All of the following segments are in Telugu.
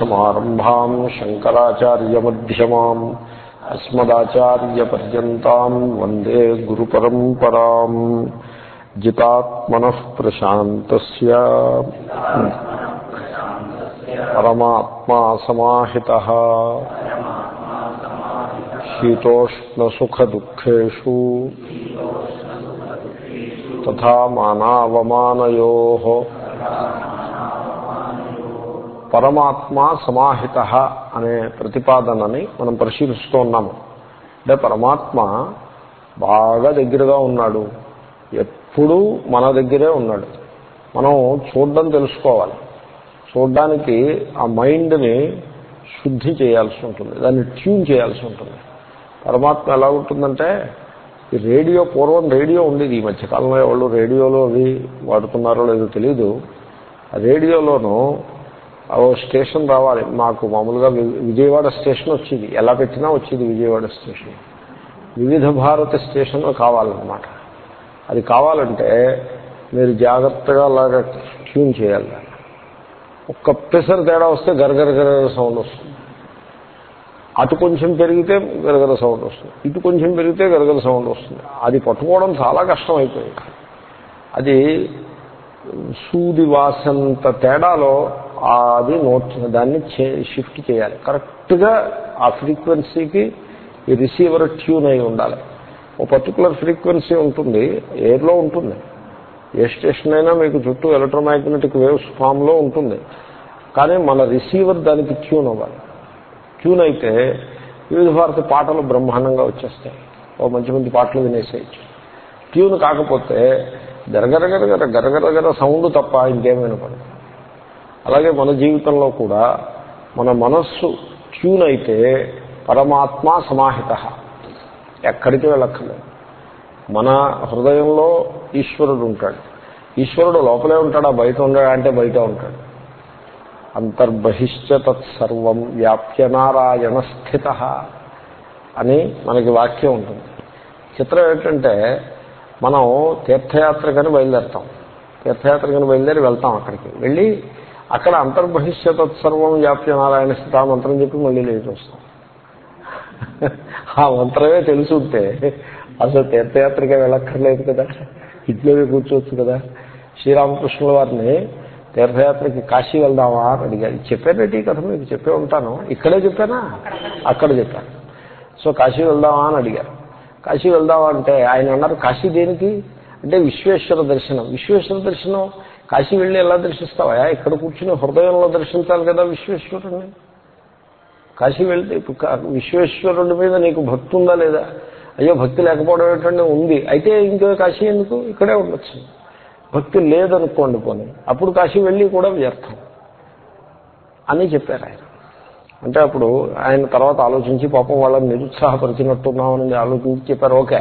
సమారంభాం శంకరాచార్యమ్యమాం అస్మదాచార్యపర్యంతం వందే గురు పరంపరాం జితాత్మన ప్రశాంత పరమాత్మా సమాహిత శీతోష్ణసుఖదుఃఖేషు తథా మానావమానయో పరమాత్మ సమాహిత అనే ప్రతిపాదనని మనం పరిశీలిస్తూ ఉన్నాము. అంటే పరమాత్మ బాగా దగ్గరగా ఉన్నాడు. ఎప్పుడూ మన దగ్గరే ఉన్నాడు. మనం చూడడం తెలుసుకోవాలి. చూడడానికి ఆ మైండ్ని శుద్ధి చేయాల్సి ఉంటుంది. దాన్ని ట్యూన్ చేయాల్సి ఉంటుంది. పరమాత్మ ఎలా ఉంటుందంటే ఈ రేడియో పూర్వం రేడియో ఉండేది ఈ మధ్యకాలంలో. ఎవరు రేడియోలో అవి వాడుతున్నారో లేదో తెలీదు. ఆ రేడియోలోనూ ఓ స్టేషన్ రావాలి. మాకు మామూలుగా విజయవాడ స్టేషన్ వచ్చేది. ఎలా పెట్టినా వచ్చేది విజయవాడ స్టేషన్. వివిధ భారత స్టేషన్ కావాలన్నమాట. అది కావాలంటే మీరు జాగ్రత్తగా అలాగా ట్యూన్ చేయాలి. ఒక్క పెసర్ తేడా వస్తే గరగర గరగర సౌండ్ వస్తుంది. అటు కొంచెం పెరిగితే గరగర సౌండ్ వస్తుంది. ఇటు కొంచెం పెరిగితే గరగర సౌండ్ వస్తుంది. అది పట్టుకోవడం చాలా కష్టం అయిపోయింది అది సూది వాసంత తేడాలో అది నోట్ దాన్ని షిఫ్ట్ చేయాలి. కరెక్ట్గా ఆ ఫ్రీక్వెన్సీకి ఈ రిసీవర్ ట్యూన్ అయి ఉండాలి. ఓ పర్టికులర్ ఫ్రీక్వెన్సీ ఉంటుంది ఎయిర్లో ఉంటుంది. ఏ స్టేషన్ అయినా మీకు చుట్టూ ఎలక్ట్రోమాగ్నెటిక్ వేవ్స్ ఫామ్లో ఉంటుంది. కానీ మన రిసీవర్ దానికి ట్యూన్ అవ్వాలి. ట్యూన్ అయితే వివిధ భారతి పాటలు బ్రహ్మాండంగా వచ్చేస్తాయి. ఓ మంచి మంచి పాటలు వినేసేయచ్చు. ట్యూన్ కాకపోతే గరగరగరగర గరగరగర సౌండ్ తప్ప ఇంకేం వినపడదు అలాగే మన జీవితంలో కూడా మన మనస్సు ట్యూన్ అయితే పరమాత్మ సమాహిత. ఎక్కడికి వెళ్ళక్కర్లేదు. మన హృదయంలో ఈశ్వరుడు ఉంటాడు. ఈశ్వరుడు లోపలే ఉంటాడా? బయట ఉండడా? అంటే బయట ఉంటాడు. అంతర్బహిష్ట తత్సర్వం వ్యాప్య నారాయణ స్థిత అని మనకి వాక్యం ఉంటుంది. చిత్రం ఏంటంటే మనం తీర్థయాత్రకని బయలుదేరుతాం. తీర్థయాత్రకని బయలుదేరి వెళ్తాం అక్కడికి. వెళ్ళి అక్కడ అంతర్బహిష్య తత్సర్వం వ్యాప్య నారాయణ స్థిత మంత్రం చెప్పి మళ్ళీ లేచి వస్తాం. ఆ మంత్రమే తెలుసుంటే అసలు తీర్థయాత్రకే వెళ్ళక్కర్లేదు కదా. ఇంట్లోనే కూర్చోవచ్చు కదా. శ్రీరామకృష్ణుల వారిని తీర్థయాత్రకి కాశీ వెళ్దామా అని అడిగారు. చెప్పానంటే ఈ కథ మీకు చెప్పే ఉంటాను. ఇక్కడే చెప్పానా? అక్కడ చెప్పాను. సో కాశీ వెళ్దామా అని అడిగారు. కాశీ వెళ్దామా అంటే ఆయన అన్నారు కాశీ దేనికి? అంటే విశ్వేశ్వర దర్శనం. విశ్వేశ్వర దర్శనం కాశీ వెళ్ళి ఎలా దర్శిస్తావా? ఇక్కడ కూర్చుని హృదయంలో దర్శించాలి కదా విశ్వేశ్వరుడిని కాశీ వెళ్తే విశ్వేశ్వరుడి మీద నీకు భక్తి ఉందా లేదా? అయ్యో భక్తి లేకపోవడం ఏంటంటే ఉంది. అయితే ఇంకో కాశీ ఎందుకు? ఇక్కడే ఉండొచ్చు. భక్తి లేదనుకోండి పోనీ. అప్పుడు కాశీ వెళ్ళి కూడా వ్యర్థం అని చెప్పారు ఆయన. అంటే అప్పుడు ఆయన తర్వాత ఆలోచించి పాపం వాళ్ళని నిరుత్సాహపరిచినట్టున్నామని ఆలోచించి చెప్పారు. ఓకే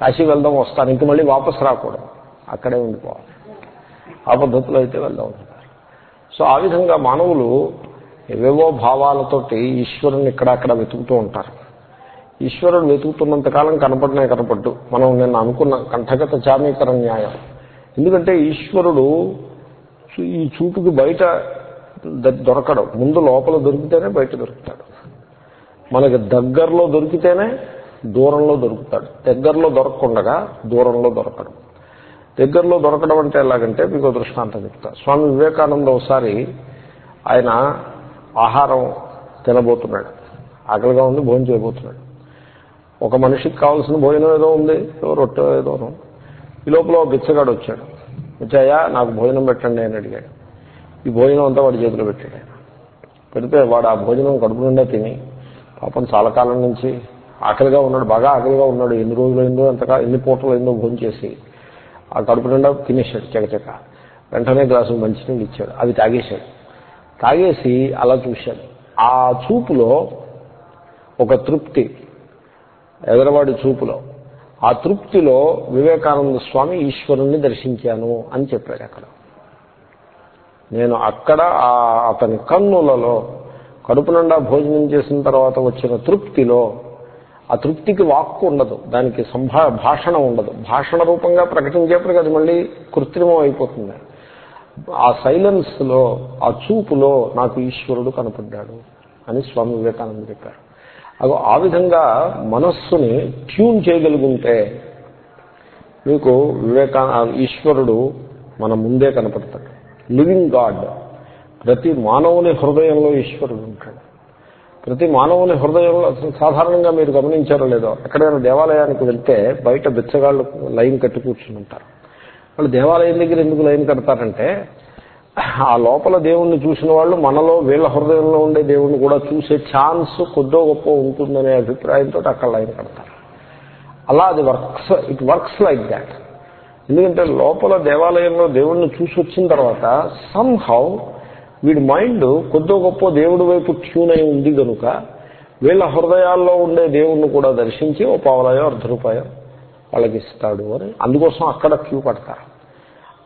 కాశీ వెళ్దాం వస్తాను. ఇంక మళ్ళీ వాపసు రాకూడదు. అక్కడే ఉండిపోవాలి. ఆ పద్ధతిలో అయితే వెళ్దాం సో ఆ విధంగా మానవులు ఏవేవో భావాలతోటి ఈశ్వరుని ఇక్కడక్కడ వెతుకుతూ ఉంటారు. ఈశ్వరుడు వెతుకుతున్నంతకాలం కనపడనే కనపడ్డు. మనం నిన్న అనుకున్న కంఠగత చామీకర న్యాయం. ఎందుకంటే ఈశ్వరుడు ఈ చూపుకి బయట దొరకడు. ముందు లోపల దొరికితేనే బయట దొరుకుతాడు. మనకి దగ్గరలో దొరికితేనే దూరంలో దొరుకుతాడు. దగ్గరలో దొరకకుండా దూరంలో దొరకడం. దగ్గరలో దొరకడం అంటే ఎలాగంటే మీకు దృష్టాంతం చెప్తా. స్వామి వివేకానంద ఒకసారి ఆయన ఆహారం తినబోతున్నాడు. ఆకలిగా ఉంది భోజనం చేయబోతున్నాడు. ఒక మనిషికి కావాల్సిన భోజనం ఏదో ఉంది రొట్టె ఏదో ఈ లోపల బిచ్చగాడు వచ్చాడు. వచ్చాయా నాకు భోజనం పెట్టండి అని అడిగాడు. ఈ భోజనం అంతా వాడి చేతిలో పెట్టాడు ఆయన. పెడితే వాడు ఆ భోజనం కడుపు నిండా తిని పాపం చాలా కాలం నుంచి ఆకలిగా ఉన్నాడు బాగా ఆకలిగా ఉన్నాడు. ఎన్ని రోజులు అయిందో ఎంతగా ఎన్ని పూటలు అయిందో భోజనం చేసి ఆ కడుపు నిండా తినేశాడు చకచక. వెంటనే గ్లాసు మంచినీళ్ళు ఇచ్చాడు. అది తాగేశాడు. తాగేసి అలా చూశాడు. ఆ చూపులో ఒక తృప్తి ఎదరవాడి చూపులో. ఆ తృప్తిలో వివేకానంద స్వామి ఈశ్వరుణ్ణి దర్శించాను అని చెప్పాడు అక్కడ. నేను అక్కడ అతని కన్నులలో కడుపు నిండా భోజనం చేసిన తర్వాత వచ్చిన తృప్తిలో ఆ తృప్తికి వాక్కు ఉండదు దానికి సంభా భాషణ ఉండదు. భాషణ రూపంగా ప్రకటించేప్పటికి అది మళ్ళీ కృత్రిమం అయిపోతుంది. ఆ సైలెన్స్లో ఆ చూపులో నాకు ఈశ్వరుడు కనపడ్డాడు అని స్వామి వివేకానంద చెప్పారు. అగో ఆ విధంగా మనస్సుని ట్యూన్ చేయగలుగుంటే మీకు వివేకా ఈశ్వరుడు మన ముందే కనపడతాడు. Living God. ప్రతి మానవుని హృదయంలో ఈశ్వరుడు ఉంటాడు. ప్రతి మానవుని హృదయంలో సాధారణంగా మీరు గమనించారో లేదో ఎక్కడైనా దేవాలయానికి వెళ్తే బయట బిచ్చగాళ్ళు లైన్ కట్టి కూర్చుని ఉంటారు వాళ్ళు దేవాలయం దగ్గర ఎందుకు లైన్ కడతారంటే ఆ లోపల దేవుణ్ణి చూసిన వాళ్ళు మనలో వీళ్ళ హృదయంలో ఉండే దేవుణ్ణి కూడా చూసే ఛాన్స్ కొద్దో గొప్ప ఉంటుందనే అభిప్రాయంతో అక్కడ లైన్ కడతారు. అలా అది works it works like that. ఎందుకంటే లోపల దేవాలయంలో దేవుణ్ణి చూసి వచ్చిన తర్వాత సమ్ హౌ వీడి మైండ్ కొద్దో గొప్ప దేవుడి వైపు ట్యూన్ అయి ఉంది కనుక వీళ్ళ హృదయాల్లో ఉండే దేవుణ్ణి కూడా దర్శించి ఓ పావలాయో అర్ధ రూపాయో వాళ్ళకి అని అందుకోసం అక్కడ క్యూ పడతారు.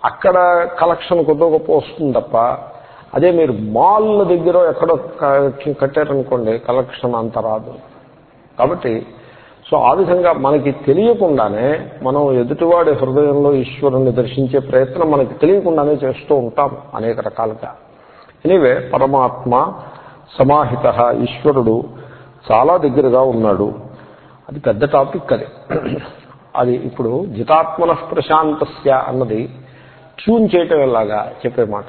అక్కడ కలెక్షన్ కొద్దో గొప్ప వస్తుంది తప్ప అదే మీరు మాల్ దగ్గర ఎక్కడో కట్టారనుకోండి కలెక్షన్ అంత రాదు. కాబట్టి సో ఆ విధంగా మనకి తెలియకుండానే మనం ఎదుటివాడి హృదయంలో ఈశ్వరుణ్ణి దర్శించే ప్రయత్నం మనకి తెలియకుండానే చేస్తూ ఉంటాం అనేక రకాలుగా. ఎనీవే పరమాత్మ సమాహిత ఈశ్వరుడు చాలా దగ్గరగా ఉన్నాడు. అది పెద్ద టాపిక్ అది. అది ఇప్పుడు జితాత్మన ప్రశాంతస్య అన్నది ట్యూన్ చేయటం ఎలాగా చెప్పే మాట.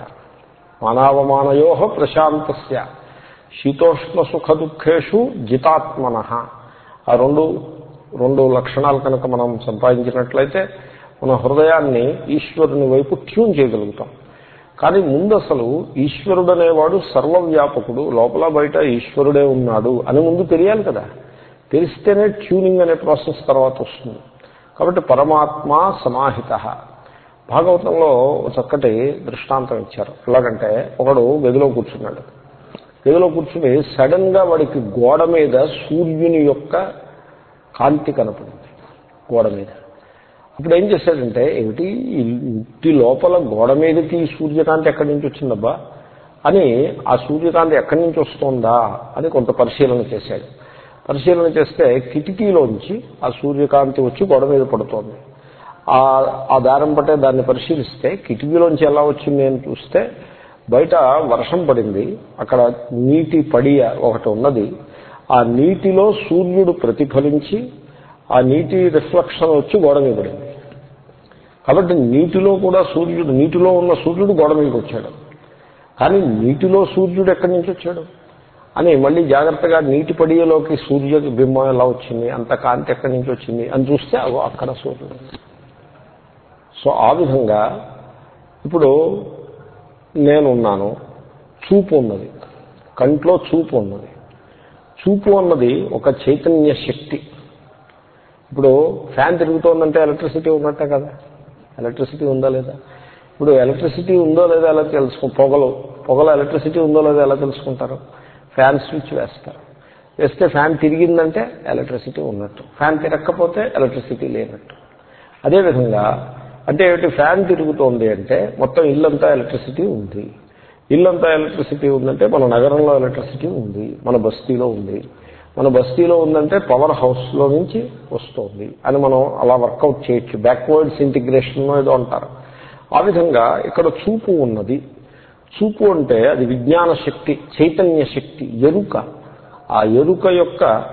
మానవమానయో ప్రశాంతస్య. శీతోష్ణ సుఖ దుఃఖేషు జితాత్మన. ఆ రెండు రెండు లక్షణాలు కనుక మనం సంపాదించినట్లయితే మన హృదయాన్ని ఈశ్వరుని వైపు ట్యూన్ చేయగలుగుతాం. కానీ ముందు అసలు ఈశ్వరుడు అనేవాడు సర్వవ్యాపకుడు లోపల బయట ఈశ్వరుడే ఉన్నాడు అని ముందు తెలియాలి కదా. తెలిస్తేనే ట్యూనింగ్ అనే ప్రాసెస్ తర్వాత వస్తుంది. కాబట్టి పరమాత్మ సమాహిత. భాగవతంలో చక్కటి దృష్టాంతం ఇచ్చారు. ఎలాగంటే ఒకడు గదిలో కూర్చున్నాడు. గదిలో కూర్చుని సడన్గా వాడికి గోడ మీద సూర్యుని యొక్క కాంతి కనపడింది. గోడ మీద. అప్పుడు ఏం చేశాడంటే ఏమిటి ఇంటి లోపల గోడ మీదకి ఈ సూర్యకాంతి ఎక్కడి నుంచి వచ్చిందబ్బా? అని ఆ సూర్యకాంతి ఎక్కడి నుంచి వస్తుందా అని కొంత పరిశీలన చేశాడు. పరిశీలన చేస్తే కిటికీలోంచి ఆ సూర్యకాంతి వచ్చి గోడ మీద పడుతోంది. ఆ ఆ దారం పట్టే దాన్ని పరిశీలిస్తే కిటికీలోంచి ఎలా వచ్చింది అని చూస్తే బయట వర్షం పడింది. అక్కడ నీటి పడియ ఒకటి ఉన్నది. ఆ నీటిలో సూర్యుడు ప్రతిఫలించి ఆ నీటి రిఫ్లెక్షన్ వచ్చి గోడ మీద పడింది. కాబట్టి నీటిలో కూడా సూర్యుడు నీటిలో ఉన్న సూర్యుడు గోడ మీదకి వచ్చాడు. కానీ నీటిలో సూర్యుడు ఎక్కడి నుంచి వచ్చాడు? అని మళ్ళీ జాగ్రత్తగా నీటి పడియలోకి సూర్య బింబం ఎలా వచ్చింది? అంత కాంతి ఎక్కడి నుంచి వచ్చింది? అని చూస్తే అగో అక్కడ సూర్యుడు. సో ఆ విధంగా ఇప్పుడు నేనున్నాను. చూపు ఉన్నది. కంట్లో చూపు ఉన్నది. చూపు అన్నది ఒక చైతన్య శక్తి. ఇప్పుడు ఫ్యాన్ తిరుగుతోందంటే ఎలక్ట్రిసిటీ ఉన్నట్టే కదా. ఎలక్ట్రిసిటీ ఉందా లేదా? ఇప్పుడు ఎలక్ట్రిసిటీ ఉందో లేదో ఎలా తెలుసుకో పొగలు పొగలు ఎలక్ట్రిసిటీ ఉందో లేదో ఎలా తెలుసుకుంటారు? ఫ్యాన్ స్విచ్ వేస్తారు. వేస్తే ఫ్యాన్ తిరిగిందంటే ఎలక్ట్రిసిటీ ఉన్నట్టు. ఫ్యాన్ తిరగకపోతే ఎలక్ట్రిసిటీ లేనట్టు. అదేవిధంగా అంటే ఏమిటి? ఫ్యాన్ తిరుగుతోంది అంటే మొత్తం ఇల్లంతా ఎలక్ట్రిసిటీ ఉంది. ఇల్లంతా ఎలక్ట్రిసిటీ ఉందంటే మన నగరంలో ఎలక్ట్రిసిటీ ఉంది మన బస్తీలో ఉంది. మన బస్తీలో ఉందంటే పవర్ హౌస్లో నుంచి వస్తుంది అని మనం అలా వర్కౌట్ చేయొచ్చు. బ్యాక్వర్డ్స్ ఇంటిగ్రేషన్ ఏదో అంటారు. ఆ విధంగా ఇక్కడ చూపు ఉన్నది. చూపు అంటే అది విజ్ఞాన శక్తి చైతన్య శక్తి ఎరుక. ఆ ఎరుక యొక్క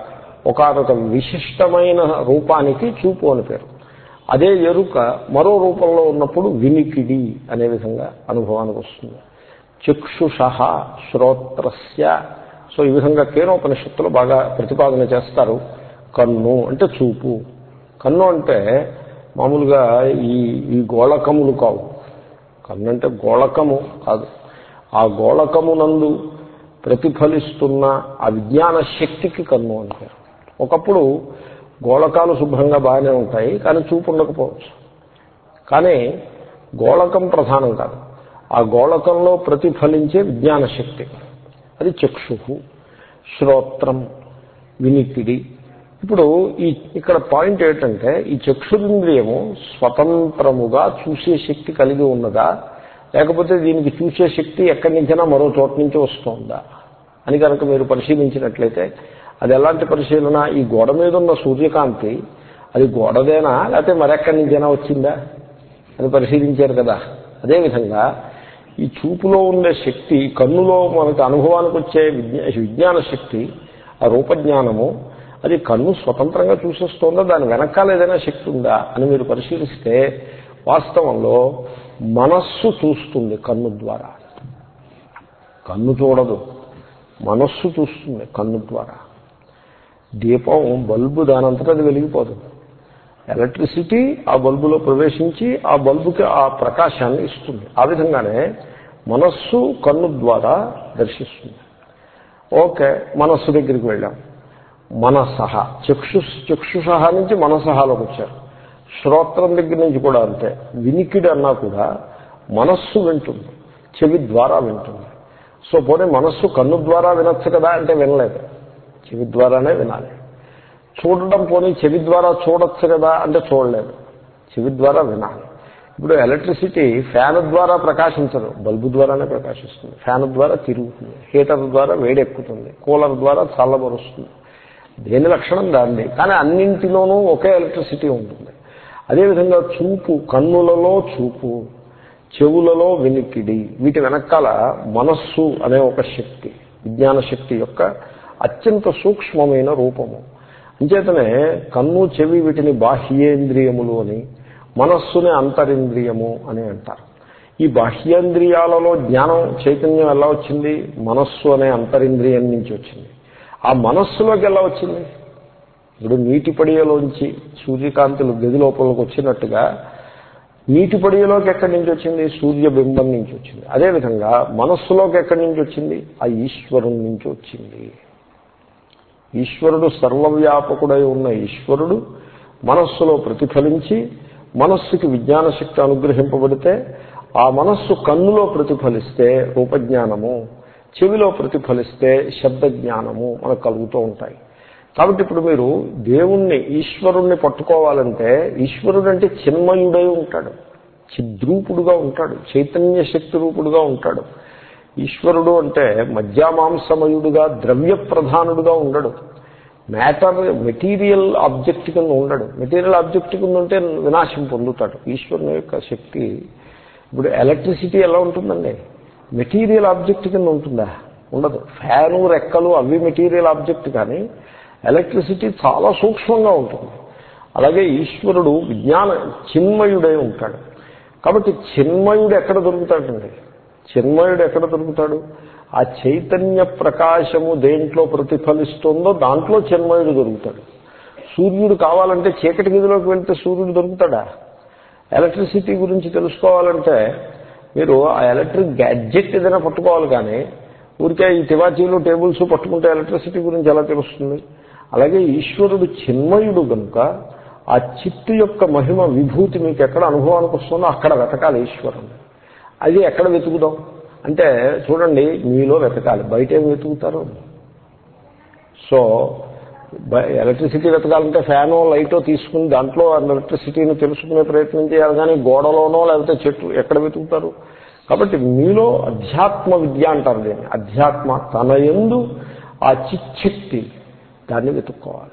ఒకనొక విశిష్టమైన రూపానికి చూపు అని పేరు. అదే ఎరుక మరో రూపంలో ఉన్నప్పుడు వినికిడి అనే విధంగా అనుభవానికి వస్తుంది. చక్షుష శ్రోత్రస్య సో ఈ విధంగా కేనోపనిషత్తులు బాగా ప్రతిపాదన చేస్తారు. కన్ను అంటే చూపు. కన్ను అంటే మామూలుగా ఈ ఈ గోళకములు కావు. కన్ను అంటే గోళకము కాదు. ఆ గోళకమునందు ప్రతిఫలిస్తున్న ఆ విజ్ఞాన శక్తికి కన్ను అంటారు ఒకప్పుడు గోళకాలు శుభ్రంగా బాగానే ఉంటాయి కానీ చూపు ఉండకపోవచ్చు. కానీ గోళకం ప్రధానం కాదు. ఆ గోళకంలో ప్రతిఫలించే విజ్ఞాన శక్తి. అది చక్షు శ్రోత్రం వినికిడి. ఇప్పుడు ఈ ఇక్కడ పాయింట్ ఏంటంటే ఈ చక్షురింద్రియము స్వతంత్రముగా చూసే శక్తి కలిగి ఉన్నదా? లేకపోతే దీనికి చూసే శక్తి ఎక్కడి నుంచైనా మరో చోట నుంచి వస్తుందా? అని కనుక మీరు పరిశీలించినట్లయితే అది ఎలాంటి పరిశీలన? ఈ గోడ మీద ఉన్న సూర్యకాంతి అది గోడదేనా? లేకపోతే మరెక్కడి నుంచైనా వచ్చిందా? అని పరిశీలించారు కదా. అదేవిధంగా ఈ చూపులో ఉండే శక్తి కన్నులో మనకు అనుభవానికి వచ్చే విజ్ఞా విజ్ఞాన శక్తి ఆ రూపజ్ఞానము అది కన్ను స్వతంత్రంగా చూసేస్తోందా? దాని వెనకాల ఏదైనా శక్తి ఉందా? అని మీరు పరిశీలిస్తే వాస్తవంలో మనస్సు చూస్తుంది కన్ను ద్వారా. కన్ను చూడదు. మనస్సు చూస్తుంది కన్ను ద్వారా. దీపం బల్బు దానంతటా అది వెలిగిపోతుంది ఎలక్ట్రిసిటీ ఆ బల్బులో ప్రవేశించి ఆ బల్బుకి ఆ ప్రకాశాన్ని ఇస్తుంది. ఆ విధంగానే మనస్సు కన్ను ద్వారా దర్శిస్తుంది. ఓకే మనస్సు దగ్గరికి వెళ్ళాం. మనసహ చక్షు చక్షుషహ నుంచి మనసహలోకి వచ్చారు. శ్రోత్రం దగ్గర నుంచి కూడా అంతే. వినికిడి అన్నా కూడా మనస్సు వింటుంది చెవి ద్వారా వింటుంది. సో పోనీ మనస్సు కన్ను ద్వారా వినొచ్చు కదా అంటే వినలేదు. చెవి ద్వారానే వినాలి. చూడడం పోనీ చెవి ద్వారా చూడొచ్చు కదా అంటే చూడలేదు. చెవి ద్వారా వినాలి. ఇప్పుడు ఎలక్ట్రిసిటీ ఫ్యాన్ ద్వారా ప్రకాశించదు బల్బు ద్వారానే ప్రకాశిస్తుంది. ఫ్యాన్ ద్వారా తిరుగుతుంది హీటర్ ద్వారా వేడెక్కుతుంది కూలర్ ద్వారా చల్లబరుస్తుంది. దేని లక్షణం దాన్ని కానీ అన్నింటిలోనూ ఒకే ఎలక్ట్రిసిటీ ఉంటుంది. అదేవిధంగా చూపు కన్నులలో చూపు చెవులలో వినికిడి వీటి వెనకాల మనస్సు అనే ఒక శక్తి విజ్ఞాన శక్తి యొక్క అత్యంత సూక్ష్మమైన రూపము. అంచేతనే కన్ను చెవి వీటిని బాహ్యేంద్రియములు అని మనస్సుని అంతరింద్రియము అని అంటారు. ఈ బాహ్యేంద్రియాలలో జ్ఞానం చైతన్యం ఎలా వచ్చింది? మనస్సు అనే అంతరింద్రియం నుంచి వచ్చింది. ఆ మనస్సులోకి ఎలా వచ్చింది? ఇప్పుడు నీటి పడియలోంచి సూర్యకాంతులు గది లోపలికి వచ్చినట్టుగా నీటి పడియలోకి ఎక్కడి నుంచి వచ్చింది? సూర్యబింబం నుంచి వచ్చింది. అదేవిధంగా మనస్సులోకి ఎక్కడి నుంచి వచ్చింది? ఆ ఈశ్వరుని నుంచి వచ్చింది. ఈశ్వరుడు సర్వవ్యాపకుడై ఉన్న ఈశ్వరుడు మనస్సులో ప్రతిఫలించి మనస్సుకి విజ్ఞాన శక్తి అనుగ్రహింపబడితే ఆ మనస్సు కన్నులో ప్రతిఫలిస్తే రూపజ్ఞానము చెవిలో ప్రతిఫలిస్తే శబ్ద జ్ఞానము మనకు కలుగుతూ ఉంటాయి. కాబట్టి ఇప్పుడు మీరు దేవుణ్ణి ఈశ్వరుణ్ణి పట్టుకోవాలంటే ఈశ్వరుడు అంటే చిన్మయుడై ఉంటాడు. చిద్రూపుడుగా ఉంటాడు. చైతన్య శక్తి రూపుడుగా ఉంటాడు. ఈశ్వరుడు అంటే మధ్యామాంసమయుడుగా ద్రవ్య ప్రధానుడుగా ఉండడు. మ్యాటర్ మెటీరియల్ ఆబ్జెక్ట్ కింద ఉండడు. మెటీరియల్ ఆబ్జెక్ట్ కింద ఉంటే వినాశం పొందుతాడు. ఈశ్వరుని యొక్క శక్తి. ఇప్పుడు ఎలక్ట్రిసిటీ ఎలా ఉంటుందండి? మెటీరియల్ ఆబ్జెక్ట్ కింద ఉంటుందా? ఉండదు. ఫ్యాను రెక్కలు అవి మెటీరియల్ ఆబ్జెక్ట్ కానీ ఎలక్ట్రిసిటీ చాలా సూక్ష్మంగా ఉంటుంది. అలాగే ఈశ్వరుడు విజ్ఞాన చిన్మయుడై ఉంటాడు. కాబట్టి చిన్మయుడు ఎక్కడ దొరుకుతాడండి? చిన్మయుడు ఎక్కడ దొరుకుతాడు? ఆ చైతన్య ప్రకాశము దేంట్లో ప్రతిఫలిస్తుందో దాంట్లో చిన్మయుడు దొరుకుతాడు. సూర్యుడు కావాలంటే చీకటి గదిలోకి వెళ్తే సూర్యుడు దొరుకుతాడా? ఎలక్ట్రిసిటీ గురించి తెలుసుకోవాలంటే మీరు ఆ ఎలక్ట్రిక్ గ్యాడ్జెట్ ఏదైనా పట్టుకోవాలి కానీ ఊరికే ఈ తివాచీలు టేబుల్స్ పట్టుకుంటే ఎలక్ట్రిసిటీ గురించి ఎలా తెలుస్తుంది? అలాగే ఈశ్వరుడు చిన్మయుడు కనుక ఆ చిత్తు యొక్క మహిమ విభూతి మీకు ఎక్కడ అనుభవానికి వస్తుందో అక్కడ వెతకాలి ఈశ్వరుని అది ఎక్కడ వెతుకుదాం? అంటే చూడండి మీలో వెతకాలి. బయట ఏం వెతుకుతారు? సో ఎలక్ట్రిసిటీ వెతకాలంటే ఫ్యాను లైటో తీసుకుని దాంట్లో ఎలక్ట్రిసిటీని తెలుసుకునే ప్రయత్నం చేయాలి. కానీ గోడలోనో లేకపోతే చెట్లు ఎక్కడ వెతుకుతారు? కాబట్టి మీలో అధ్యాత్మ విద్య అంటారు దీన్ని. అధ్యాత్మ తన ఎందు ఆ చిచ్చక్తి దాన్ని వెతుక్కోవాలి.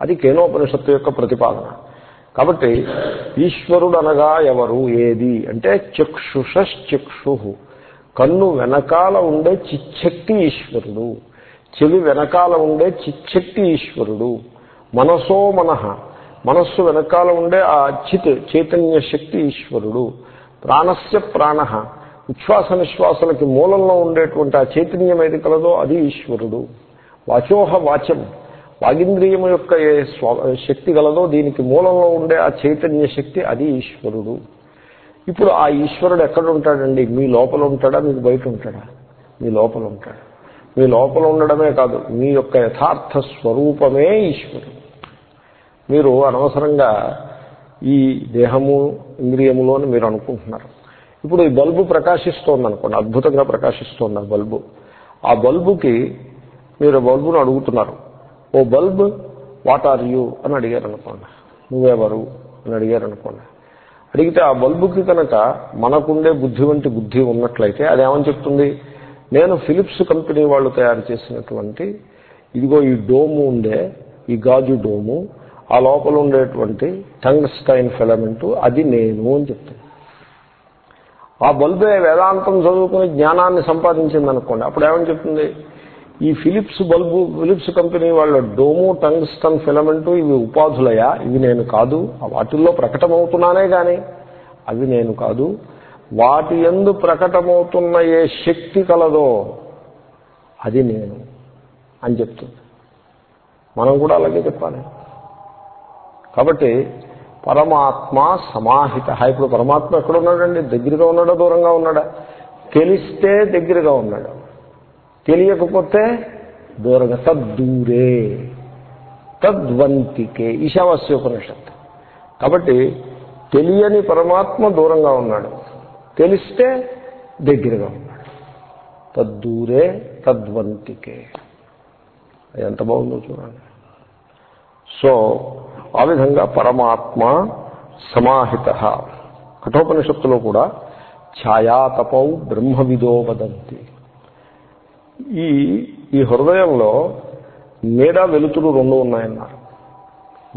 అది కేనోపనిషత్తు యొక్క ప్రతిపాదన. కాబట్టి ఈశ్వరుడు అనగా ఎవరు? ఏది? అంటే చక్షుషశ్చక్షు. కన్ను వెనకాల ఉండే చిచ్చక్తి ఈశ్వరుడు. చెవి వెనకాల ఉండే చిచ్చక్తి ఈశ్వరుడు. మనసో మనహ మనస్సు వెనకాల ఉండే ఆ చిత్ చైతన్య శక్తి ఈశ్వరుడు. ప్రాణస్య ప్రాణ. ఉచ్ఛ్వాస నిశ్వాసలకి మూలంలో ఉండేటువంటి ఆ చైతన్యం ఏది కలదో అది ఈశ్వరుడు. వాచోహ వాచం. వాగింద్రియము యొక్క ఏ శక్తి గలదో దీనికి మూలంలో ఉండే ఆ చైతన్య శక్తి అది ఈశ్వరుడు. ఇప్పుడు ఆ ఈశ్వరుడు ఎక్కడ ఉంటాడండి మీ లోపల ఉంటాడా? మీకు బయట ఉంటాడా మీ లోపల ఉంటాడు. మీ లోపల ఉండడమే కాదు మీ యొక్క యథార్థ స్వరూపమే ఈశ్వరుడు. మీరు అనవసరంగా ఈ దేహము ఇంద్రియములు అని మీరు అనుకుంటున్నారు. ఇప్పుడు ఈ బల్బు ప్రకాశిస్తోంది అనుకోండి అద్భుతంగా ప్రకాశిస్తోంది ఆ బల్బు. ఆ బల్బుకి మీరు బల్బును అడుగుతున్నారు. ఓ బల్బ్ వాట్ ఆర్ యూ? అని అడిగారు అనుకోండి నువ్వెవరు? అని అడిగారు అనుకోండి అడిగితే ఆ బల్బుకి కనుక మనకుండే బుద్ధి వంటి బుద్ధి ఉన్నట్లయితే అది ఏమని చెప్తుంది? నేను ఫిలిప్స్ కంపెనీ వాళ్ళు తయారు చేసినటువంటి ఇదిగో ఈ డోము ఉండే ఈ గాజు డోము ఆ లోపల ఉండేటువంటి టంగ్స్టైన్ ఫిలమెంట్ అది నేను అని చెప్తాను ఆ బల్బే వేదాంతం చదువుకుని జ్ఞానాన్ని సంపాదించింది అనుకోండి అప్పుడు ఏమని చెప్తుంది? ఈ ఫిలిప్స్ బల్బు ఫిలిప్స్ కంపెనీ వాళ్ళ డోము టంగ్స్టన్ ఫిలమెంటు ఇవి ఉపాధులయా? ఇవి నేను కాదు. వాటిల్లో ప్రకటమవుతున్నానే కానీ అవి నేను కాదు. వాటి ఎందు ప్రకటమవుతున్న ఏ శక్తి కలదో అది నేను అని చెప్తుంది. మనం కూడా అలాగే చెప్పాలి. కాబట్టి పరమాత్మ సమాహిత. ఇప్పుడు పరమాత్మ ఎక్కడ ఉన్నాడండి దగ్గరగా ఉన్నాడా? దూరంగా ఉన్నాడా? తెలిస్తే దగ్గరగా ఉన్నాడు. తెలియకపోతే దూరంగా తద్దూరే తద్వంతికే ఈశావాస్యోపనిషత్తు. కాబట్టి తెలియని పరమాత్మ దూరంగా ఉన్నాడు. తెలిస్తే దగ్గరగా ఉన్నాడు. తద్దూరే తద్వంతికే. ఎంత బాగుందో చూడండి. సో ఆ విధంగా పరమాత్మ సమాహిత. కఠోపనిషత్తులో కూడా ఛాయాతపౌ బ్రహ్మవిదో వదంతి. ఈ ఈ హృదయంలో నీడ వెలుతురు రెండు ఉన్నాయన్నారు.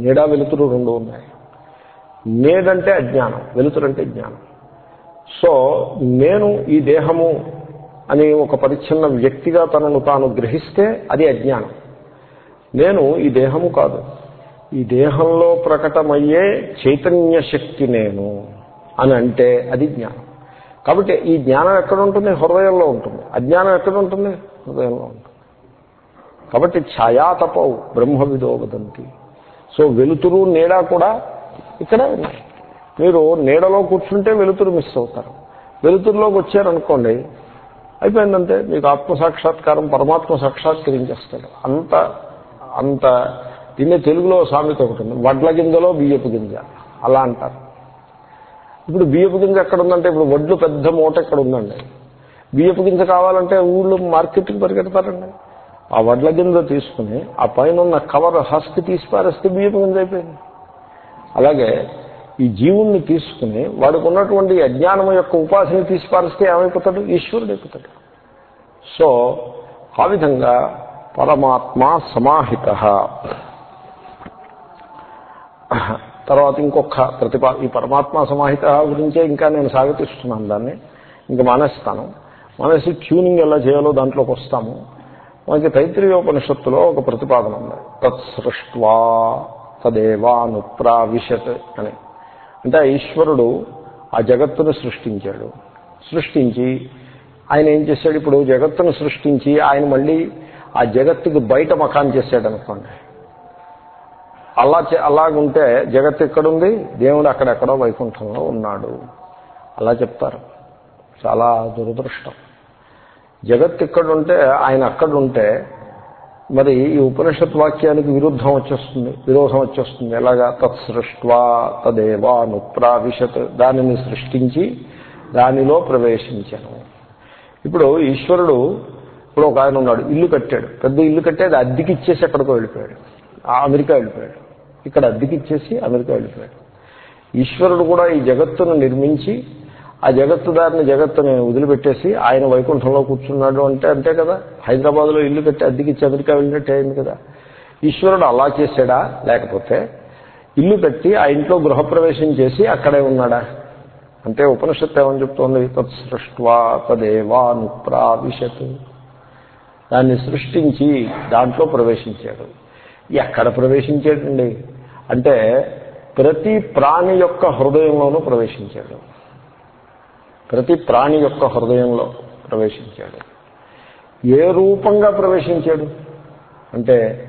నీడ వెలుతురు రెండు ఉన్నాయి. నేడంటే అజ్ఞానం వెలుతురంటే జ్ఞానం. సో నేను ఈ దేహము అని ఒక పరిచ్ఛిన్న వ్యక్తిగా తనను తాను గ్రహిస్తే అది అజ్ఞానం. నేను ఈ దేహము కాదు. ఈ దేహంలో ప్రకటమయ్యే చైతన్య శక్తి నేను అని అంటే అది జ్ఞానం. కాబట్టి ఈ జ్ఞానం ఎక్కడ ఉంటుంది? హృదయంలో ఉంటుంది. అజ్ఞానం ఎక్కడ ఉంటుంది? హృదయంలో ఉంటుంది. కాబట్టి ఛాయాతపవు బ్రహ్మ విదోవదంతి సో వెలుతురు నీడ కూడా ఇక్కడే ఉన్నాయి. మీరు నీడలో కూర్చుంటే వెలుతురు మిస్ అవుతారు. వెలుతురులోకి వచ్చారనుకోండి అయిపోయిందంటే మీకు ఆత్మసాక్షాత్కారం పరమాత్మ సాక్షాత్కరించేస్తాడు. అంత అంత దీన్ని తెలుగులో సామెత ఒకటి ఉంది. వడ్ల గింజలో బియ్యపు గింజ. అలా అంటారు. ఇప్పుడు బియ్యపు గింజ ఎక్కడ ఉందంటే ఇప్పుడు వడ్లు పెద్ద మూట ఎక్కడ ఉందండి బియ్యపు గింజ కావాలంటే ఊళ్ళో మార్కెట్కి పరిగెడతారండి. ఆ వడ్ల గింజ తీసుకుని ఆ పైన ఉన్న కవర్ హస్క్ తీసి పారేస్తే బియ్యపు గింజ అయిపోయింది. అలాగే ఈ జీవుణ్ణి తీసుకుని వాడికి ఉన్నటువంటి అజ్ఞానం యొక్క ఉపాధిని తీసి పారిస్తే ఏమైపోతాడు? ఈశ్వరుడు అయిపోతాడు. సో ఆ విధంగా పరమాత్మ సమాహిత. తర్వాత ఇంకొక ప్రతిపా ఈ పరమాత్మ సమాహిత గురించే ఇంకా నేను సాగతిస్తున్నాను దాన్ని. ఇంకా మానేస్తాను. మానేసి ట్యూనింగ్ ఎలా చేయాలో దాంట్లోకి వస్తాము. మనకి తైత్రీయోపనిషత్తులో ఒక ప్రతిపాదన ఉంది. తత్సృష్వా తదేవానుప్రావిశత్ అని. అంటే ఈశ్వరుడు ఆ జగత్తును సృష్టించాడు. సృష్టించి ఆయన ఏం చేశాడు? ఇప్పుడు జగత్తును సృష్టించి ఆయన మళ్ళీ ఆ జగత్తుకి బయట మకాన్ చేశాడు అనుకోండి అలా అలాగుంటే జగత్ ఎక్కడుంది? దేవుడు అక్కడెక్కడో వైకుంఠంలో ఉన్నాడు. అలా చెప్తారు. చాలా దురదృష్టం. జగత్ ఇక్కడుంటే ఆయన అక్కడుంటే మరి ఈ ఉపనిషత్ వాక్యానికి విరుద్ధం వచ్చేస్తుంది విరోధం వచ్చేస్తుంది. ఎలాగా? తత్సృష్వా తదేవా నుప్రావిశత్ దానిని సృష్టించి దానిలో ప్రవేశించాను. ఇప్పుడు ఈశ్వరుడు ఇప్పుడు ఒక ఆయన ఉన్నాడు ఇల్లు కట్టాడు. పెద్ద ఇల్లు కట్టేది అద్దెకి ఇచ్చేసి ఎక్కడికో వెళ్ళిపోయాడు. అమెరికా వెళ్ళిపోయాడు. ఇక్కడ అద్దెకి ఇచ్చేసి అమెరికా వెళ్ళిపోయాడు. ఈశ్వరుడు కూడా ఈ జగత్తును నిర్మించి ఆ జగత్తు దారిని జగత్తుని వదిలిపెట్టేసి ఆయన వైకుంఠంలో కూర్చున్నాడు అంటే అంతే కదా? హైదరాబాద్లో ఇల్లు కట్టి అద్దెకిచ్చి అమెరికా వెళ్ళినట్టే అయింది కదా? ఈశ్వరుడు అలా చేశాడా? లేకపోతే ఇల్లు కట్టి ఆ ఇంట్లో గృహప్రవేశం చేసి అక్కడే ఉన్నాడా? అంటే ఉపనిషత్తు ఏమని చెప్తోంది? తత్సృష్వా తదేవానుప్రావిశత్ దాన్ని సృష్టించి దాంట్లో ప్రవేశించాడు. ఎక్కడ ప్రవేశించాడండి? అంటే ప్రతి ప్రాణి యొక్క హృదయంలోనూ ప్రవేశించాడు. ప్రతి ప్రాణి యొక్క హృదయంలో ప్రవేశించాడు. ఏ రూపంగా ప్రవేశించాడు? అంటే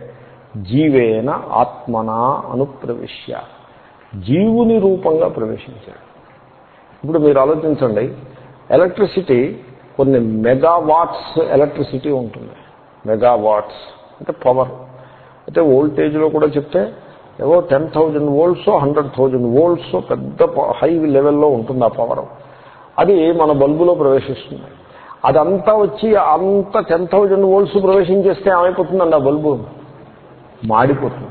జీవేన ఆత్మనా అనుప్రవిశ్య. జీవుని రూపంగా ప్రవేశించాడు. ఇప్పుడు మీరు ఆలోచించండి ఎలక్ట్రిసిటీ కొన్ని మెగావాట్స్ ఎలక్ట్రిసిటీ ఉంటుంది. మెగావాట్స్ అంటే పవర్. అయితే వోల్టేజ్లో కూడా చెప్తే ఏవో ten thousand volts hundred thousand volts పెద్ద హై లెవెల్లో ఉంటుంది ఆ పవర్. అది మన బల్బులో ప్రవేశిస్తుంది. అదంతా వచ్చి అంత టెన్ థౌజండ్ వోల్ట్స్ ప్రవేశించేస్తే ఏమైపోతుందండి ఆ బల్బు? మాడిపోతుంది.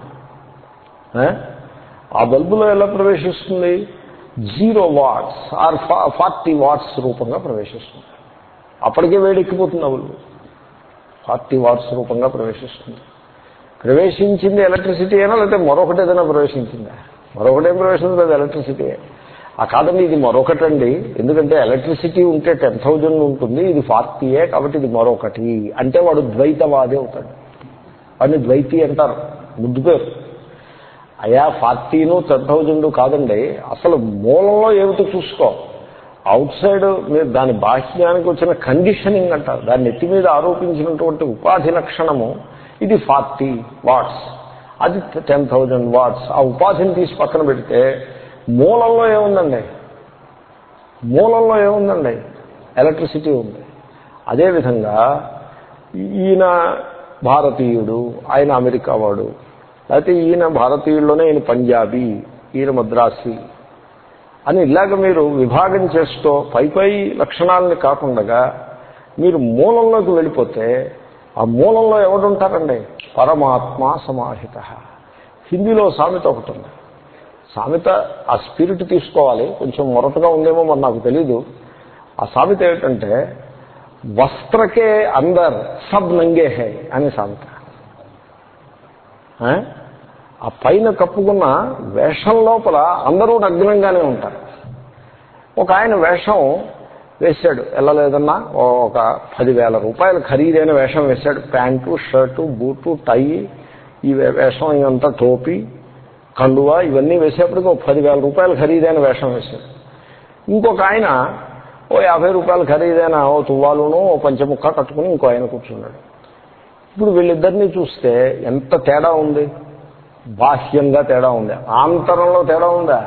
ఆ బల్బులో ఎలా ప్రవేశిస్తుంది? Zero watts or forty watts రూపంగా ప్రవేశిస్తుంది. అప్పటికే వేడెక్కిపోతుంది ఆ బల్బు. ఫార్టీ వాట్స్ రూపంగా ప్రవేశిస్తుంది. ప్రవేశించింది ఎలక్ట్రిసిటీ అయినా లేకపోతే మరొకటి ఏదైనా ప్రవేశించిందా? మరొకటేం ప్రవేశించింది అది ఎలక్ట్రిసిటీ ఆ కాదండి ఇది మరొకటండి. ఎందుకంటే ఎలక్ట్రిసిటీ ఉంటే టెన్ థౌజండ్ ఉంటుంది ఇది ఫార్టీయే కాబట్టి ఇది మరొకటి. అంటే వాడు ద్వైతవాది అవుతాడు. వాడిని ద్వైతి అంటారు. ముద్దు పేరు. అయా ఫార్టీను టెన్ థౌజండ్ కాదండి. అసలు మూలంలో ఏమిటో చూసుకో? అవుట్ సైడ్ మీరు దాని బాహ్యానికి వచ్చిన కండిషనింగ్ అంటారు. దాన్ని ఎత్తి మీద ఆరోపించినటువంటి ఉపాధి లక్షణము ఇది ఫార్టీ వాట్స్. అది టెన్ థౌజండ్ వాట్స్. ఆ ఉపాధిని తీసి పక్కన పెడితే మూలంలో ఏముందండి? మూలంలో ఏముందండి? ఎలక్ట్రిసిటీ ఉంది. అదేవిధంగా ఈయన భారతీయుడు ఆయన అమెరికా వాడు లేకపోతే ఈయన భారతీయుల్లోనే ఈయన పంజాబీ ఈయన మద్రాసి అని ఇలాగ మీరు విభాగం చేస్తూ పై పై లక్షణాలని కాకుండా మీరు మూలంలోకి వెళ్ళిపోతే ఆ మూలంలో ఎవడుంటారండి? పరమాత్మ సమాహిత. హిందీలో సామెత ఒకటి ఉంది. సామెత ఆ స్పిరిట్ తీసుకోవాలి. కొంచెం మొరటుగా ఉందేమో మరి నాకు తెలీదు. ఆ సామెత ఏమిటంటే వస్త్రకే అందర్ సబ్ నంగే హై అనే సామెత. ఆ? ఆ పైన కప్పుకున్న వేషం లోపల అందరూ నగ్నంగానే ఉంటారు. ఒక ఆయన వేషం వేశాడు. వెళ్ళలేదన్నా ఒక పదివేల రూపాయల ఖరీదైన వేషం వేశాడు. ప్యాంటు షర్టు బూటు టై ఈ వేషం ఇదంతా టోపీ కండువా ఇవన్నీ వేసేప్పటికి ఒక పదివేల రూపాయలు ఖరీదైన వేషం వేశాడు. ఇంకొక ఆయన ఓ యాభై రూపాయలు ఖరీదైన ఓ తువ్వాలును ఓ పంచముక్క కట్టుకుని ఇంకో ఆయన కూర్చున్నాడు. ఇప్పుడు వీళ్ళిద్దరినీ చూస్తే ఎంత తేడా ఉంది? బాహ్యంగా తేడా ఉంది? ఆంతరంలో తేడా ఉందా?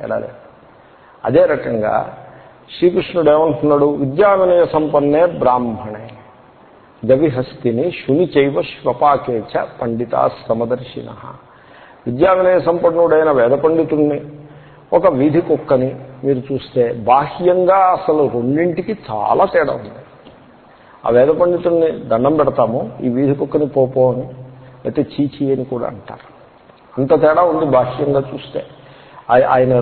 తేడా లేదు. అదే రకంగా శ్రీకృష్ణుడు ఏమంటున్నాడు? విద్యావినయ సంపన్నే బ్రాహ్మణే. గవిహస్తిని శుని చైవ శ్వపాకేచ పండితా సమదర్శిన. విద్యావినయ సంపన్నుడైన వేద పండితుణ్ణి ఒక వీధి కుక్కని మీరు చూస్తే బాహ్యంగా అసలు రెండింటికి చాలా తేడా ఉంది. ఆ వేద పండితుల్ని దండం పెడతాము ఈ వీధి కుక్కని పోపో అని అయితే చీచీ అని కూడా అంటారు. అంత తేడా ఉంది బాహ్యంగా చూస్తే. ఆయ- ఆయన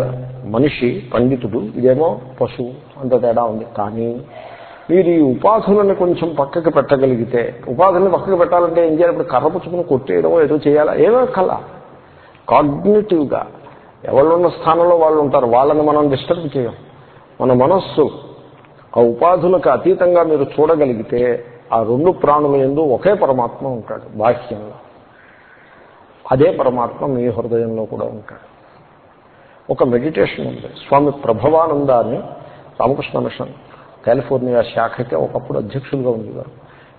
మనిషి పండితుడు ఇదేమో పశువు అంత తేడా ఉంది. కానీ మీరు ఈ ఉపాధులను కొంచెం పక్కకి పెట్టగలిగితే ఉపాధులను పక్కకి పెట్టాలంటే ఏం చేయాలి? ఇప్పుడు కర్ర పుచ్చుకుని కొట్టేయడమో ఏదో చేయాలా? ఏదో కళ. కాగ్నేటివ్గా ఎవరున్న స్థానంలో వాళ్ళు ఉంటారు వాళ్ళని మనం డిస్టర్బ్ చేయం. మన మనస్సు ఆ ఉపాధులకు అతీతంగా మీరు చూడగలిగితే ఆ రెండు ప్రాణుల ఎందు ఒకే పరమాత్మ ఉంటాడు బాహ్యంలో. అదే పరమాత్మ మీ హృదయంలో కూడా ఉంటాడు. ఒక మెడిటేషన్ ఉంది. స్వామి ప్రభవానంద అని రామకృష్ణ మిషన్ కాలిఫోర్నియా శాఖకి ఒకప్పుడు అధ్యక్షులుగా ఉండేవారు.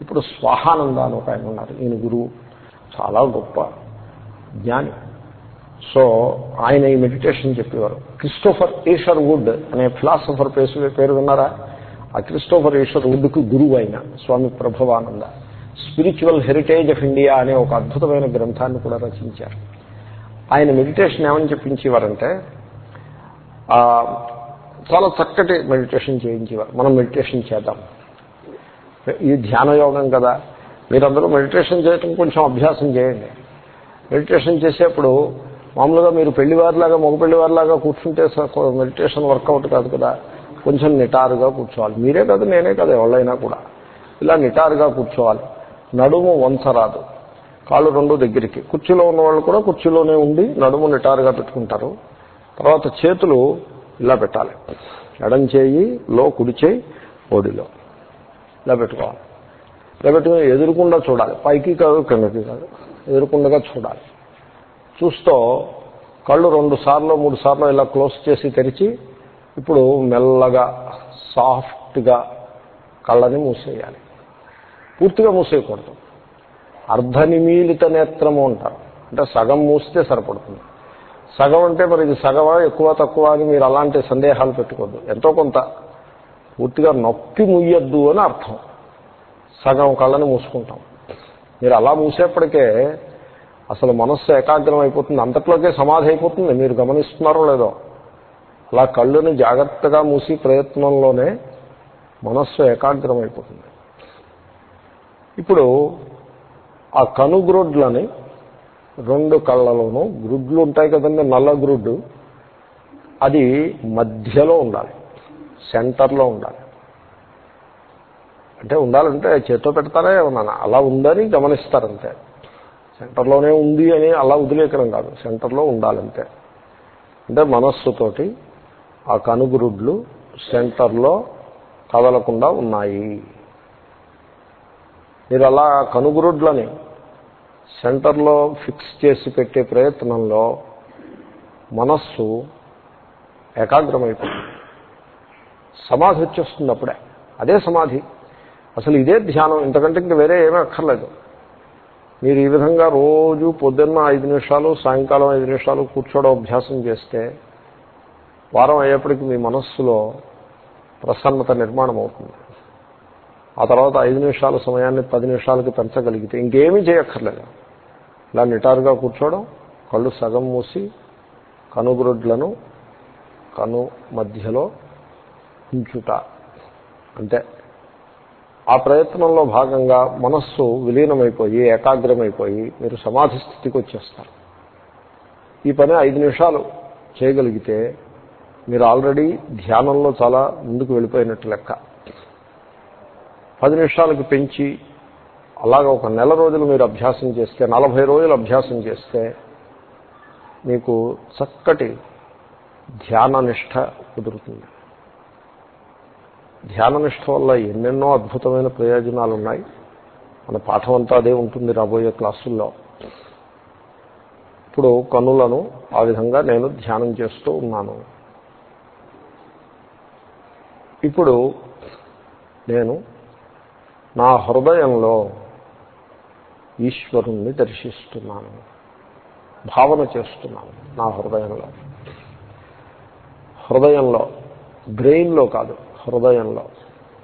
ఇప్పుడు స్వాహానంద అని ఒక ఆయన ఉన్నారు. ఈయన గురువు. చాలా గొప్ప జ్ఞాని. సో ఆయన ఈ మెడిటేషన్ చెప్పేవారు. క్రిస్టోఫర్ ఈషర్ వుడ్ అనే ఫిలాసఫర్ పేరు పేరు విన్నారా? ఆ క్రిస్టోఫర్ ఈషర్ వుడ్కు గురువు ఆయన Swami Prabhavananda. Spiritual heritage of India అనే ఒక అద్భుతమైన గ్రంథాన్ని కూడా రచించారు. ఆయన మెడిటేషన్ ఏమని చెప్పించేవారంటే చాలా చక్కటి మెడిటేషన్ చేయించేవారు. మనం మెడిటేషన్ చేద్దాం. ఇది ధ్యాన యోగం కదా. మీరందరూ మెడిటేషన్ చేయటం కొంచెం అభ్యాసం చేయండి. మెడిటేషన్ చేసేప్పుడు మామూలుగా మీరు పెళ్ళివారిలాగా మగ పెళ్ళివారిలాగా కూర్చుంటే మెడిటేషన్ వర్కౌట్ కాదు కదా. కొంచెం నిటారుగా కూర్చోవాలి. మీరే కదా నేనే కదా ఎవరైనా కూడా. ఇలా నిటారుగా కూర్చోవాలి. నడుము వంచరాదు. కాళ్ళు రెండు దగ్గరికి. కుర్చీలో ఉన్నవాళ్ళు కూడా కుర్చీలోనే ఉండి నడుము నిటారుగా పెట్టుకుంటారు. తర్వాత చేతులు ఇలా పెట్టాలి. ఎడం చేయి లో కుడి చేయి ఓడిలో ఇలా పెట్టుకోవాలి. ఇలా పెట్టుకుని ఎదురుకుండా చూడాలి. పైకి కాదు కిందకి కాదు. ఎదురుకుండగా చూడాలి. చూస్తూ కళ్ళు రెండు సార్లు మూడు సార్లు ఇలా క్లోజ్ చేసి తెరిచి ఇప్పుడు మెల్లగా సాఫ్ట్గా కళ్ళని మూసేయాలి. పూర్తిగా మూసేయకూడదు. అర్ధనిమీలిత నేత్రము అంటారు. అంటే సగం మూస్తే సరిపడుతుంది. సగం అంటే మరి ఇది సగవా ఎక్కువ తక్కువ అని మీరు అలాంటి సందేహాలు పెట్టుకోవద్దు. ఎంతో కొంత పూర్తిగా నొప్పి ముయ్యద్దు అని అర్థం. సగం కళ్ళని మూసుకుంటాం. మీరు అలా మూసేప్పటికే అసలు మనస్సు ఏకాగ్రం అయిపోతుంది అంతట్లోకే సమాధి అయిపోతుంది. మీరు గమనిస్తున్నారో లేదో. అలా కళ్ళుని జాగ్రత్తగా మూసి ప్రయత్నంలోనే మనస్సు ఏకాగ్రం అయిపోతుంది ఇప్పుడు ఆ కనుగ్రుడ్లని రెండు కళ్ళలోనూ గ్రుడ్లు ఉంటాయి కదండి నల్ల గ్రుడ్డు. అది మధ్యలో ఉండాలి సెంటర్లో ఉండాలి. అంటే ఉండాలంటే చేత్తో పెడతారా ఏమన్నా? అలా ఉందని గమనిస్తారంతే. సెంటర్లోనే ఉంది అని అలా వదిలేకడం కాదు సెంటర్లో ఉండాలంతే. అంటే మనస్సుతోటి ఆ కనుగురుడ్లు సెంటర్లో కదలకుండా ఉన్నాయి. మీరు అలా కనుగురుడ్లని సెంటర్లో ఫిక్స్ చేసి పెట్టే ప్రయత్నంలో మనస్సు ఏకాగ్రమైపోతుంది. సమాధి వచ్చేస్తుంది అప్పుడే. అదే సమాధి. అసలు ఇదే ధ్యానం. ఇంతకంటే ఇంక వేరే ఏమీ అక్కర్లేదు. మీరు ఈ విధంగా రోజు పొద్దున్న ఐదు నిమిషాలు సాయంకాలం ఐదు నిమిషాలు కూర్చోవడం అభ్యాసం చేస్తే వారం అయ్యేప్పటికి మీ మనస్సులో ప్రసన్నత నిర్మాణం అవుతుంది. ఆ తర్వాత ఐదు నిమిషాల సమయాన్ని పది నిమిషాలకి పెంచగలిగితే ఇంకేమీ చేయక్కర్లేదు. ఇలా నిటారుగా కూర్చోవడం కళ్ళు సగం మూసి కనుగురుడ్లను కను మధ్యలో ఉంచుట. అంటే ఆ ప్రయత్నంలో భాగంగా మనస్సు విలీనమైపోయి ఏకాగ్రమైపోయి మీరు సమాధి స్థితికి వచ్చేస్తారు. ఈ పని ఐదు నిమిషాలు చేయగలిగితే మీరు ఆల్రెడీ ధ్యానంలో చాలా ముందుకు వెళ్ళిపోయినట్టు లెక్క. పది నిమిషాలకు పెంచి అలాగ ఒక నెల రోజులు మీరు అభ్యాసం చేస్తే నలభై రోజులు అభ్యాసం చేస్తే మీకు చక్కటి ధ్యాననిష్ట కుదురుతుంది. ధ్యాననిష్ట వల్ల ఎన్నెన్నో అద్భుతమైన ప్రయోజనాలు ఉన్నాయి మన పాఠం అంతా అదే ఉంటుంది రాబోయే క్లాసుల్లో. ఇప్పుడు కన్నులను ఆ విధంగా నేను ధ్యానం చేస్తూ ఉన్నాను. ఇప్పుడు నేను నా హృదయంలో ఈశ్వరుణ్ణి దర్శిస్తున్నాను. భావన చేస్తున్నాను నా హృదయంలో. హృదయంలో బ్రెయిన్లో కాదు హృదయంలో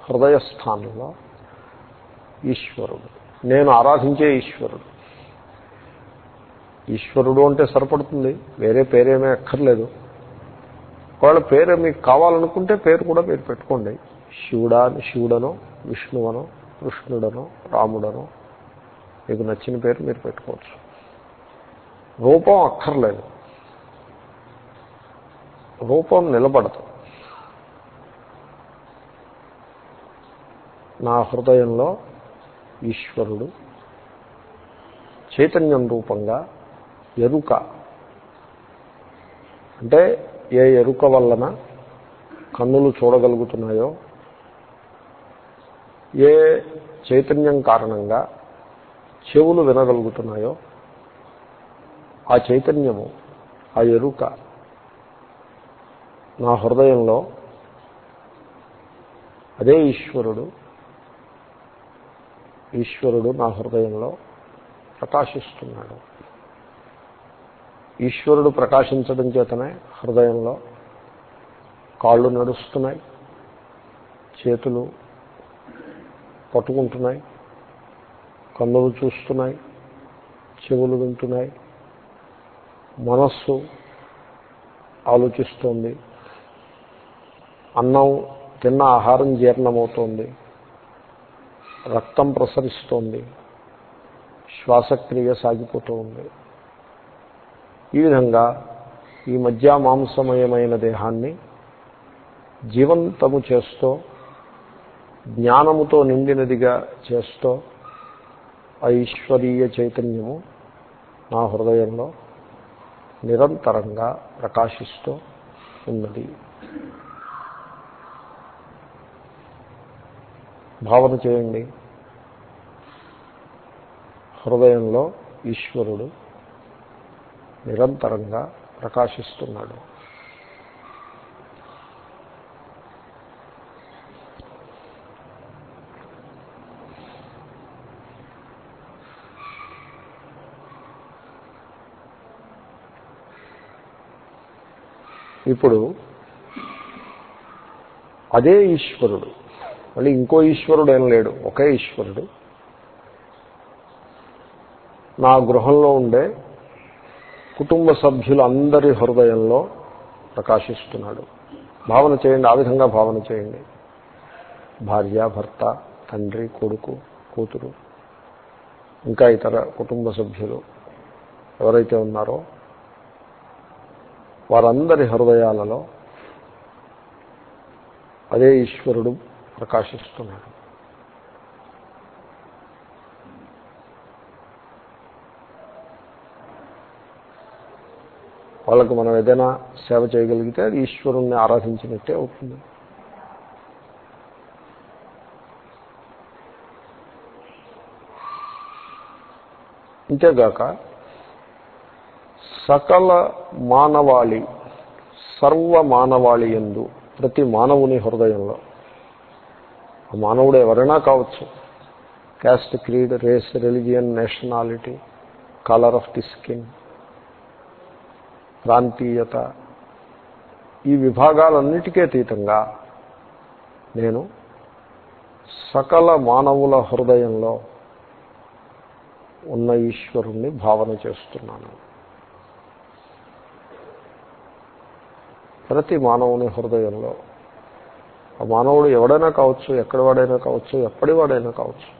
హృదయస్థానంలో ఈశ్వరుడు. నేను ఆరాధించే ఈశ్వరుడు. ఈశ్వరుడు అంటే సరిపడుతుంది వేరే పేరేమీ అక్కర్లేదు. ఒకవేళ పేరు మీకు కావాలనుకుంటే పేరు కూడా మీరు పెట్టుకోండి. శివుడా శివుడనో విష్ణువనో కృష్ణుడనో రాముడనో మీకు నచ్చిన పేరు మీరు పెట్టుకోవచ్చు. రూపం అక్కర్లేదు. రూపం నిలబడదు. నా హృదయంలో ఈశ్వరుడు చైతన్యం రూపంగా ఎరుక. అంటే ఏ ఎరుక వలన కన్నులు చూడగలుగుతున్నాయో ఏ చైతన్యం కారణంగా చెవులు వినగలుగుతున్నాయో ఆ చైతన్యము ఆ ఎరుక నా హృదయంలో అదే ఈశ్వరుడు ఈశ్వరుడు నా హృదయంలో ప్రకాశిస్తున్నాడు. ఈశ్వరుడు ప్రకాశించడం చేతనే హృదయంలో కాళ్ళు నడుస్తున్నాయి చేతులు పట్టుకుంటున్నాయి కన్నులు చూస్తున్నాయి చెవులు వింటున్నాయి మనస్సు ఆలోచిస్తోంది అన్నం తిన్న ఆహారం జీర్ణమవుతోంది రక్తం ప్రసరిస్తోంది శ్వాసక్రియ సాగిపోతూ ఉంది ఈ విధంగా ఈ మధ్య మాంసమయమైన దేహాన్ని జీవంతము చేస్తూ జ్ఞానముతో నిండినదిగా చేస్తూ ఆ ఈశ్వరీయ చైతన్యము నా హృదయంలో నిరంతరంగా ప్రకాశిస్తూ ఉన్నది. భావన చేయండి. హృదయంలో ఈశ్వరుడు నిరంతరంగా ప్రకాశిస్తున్నాడు. ఇప్పుడు అదే ఈశ్వరుడు. మళ్ళీ ఇంకో ఈశ్వరుడు ఏం లేడు. ఒకే ఈశ్వరుడు. నా గృహంలో ఉండే కుటుంబ సభ్యులందరి హృదయంలో ప్రకాశిస్తున్నాడు. భావన చేయండి ఆ విధంగా భావన చేయండి. భార్య భర్త తండ్రి కొడుకు కూతురు ఇంకా ఇతర కుటుంబ సభ్యులు ఎవరైతే ఉన్నారో వారందరి హృదయాలలో అదే ఈశ్వరుడు ప్రకాశిస్తున్నాడు. వాళ్ళకు మనం ఏదైనా సేవ చేయగలిగితే అది ఈశ్వరుణ్ణి ఆరాధించినట్టే అవుతుంది. ఇంతేగాక సకల మానవాళి సర్వ మానవాళి ఎందు ప్రతి మానవుని హృదయంలో. ఆ మానవుడు ఎవరైనా కావచ్చు. Caste creed race religion nationality colour of the skin ప్రాంతీయత ఈ విభాగాలన్నిటికీ అతీతంగా నేను సకల మానవుల హృదయంలో ఉన్న ఈశ్వరుణ్ణి భావన చేస్తున్నాను. ప్రతి మానవుని హృదయంలో. ఆ మానవుడు ఎవడైనా కావచ్చు ఎక్కడివాడైనా కావచ్చు ఎప్పటి వాడైనా కావచ్చు.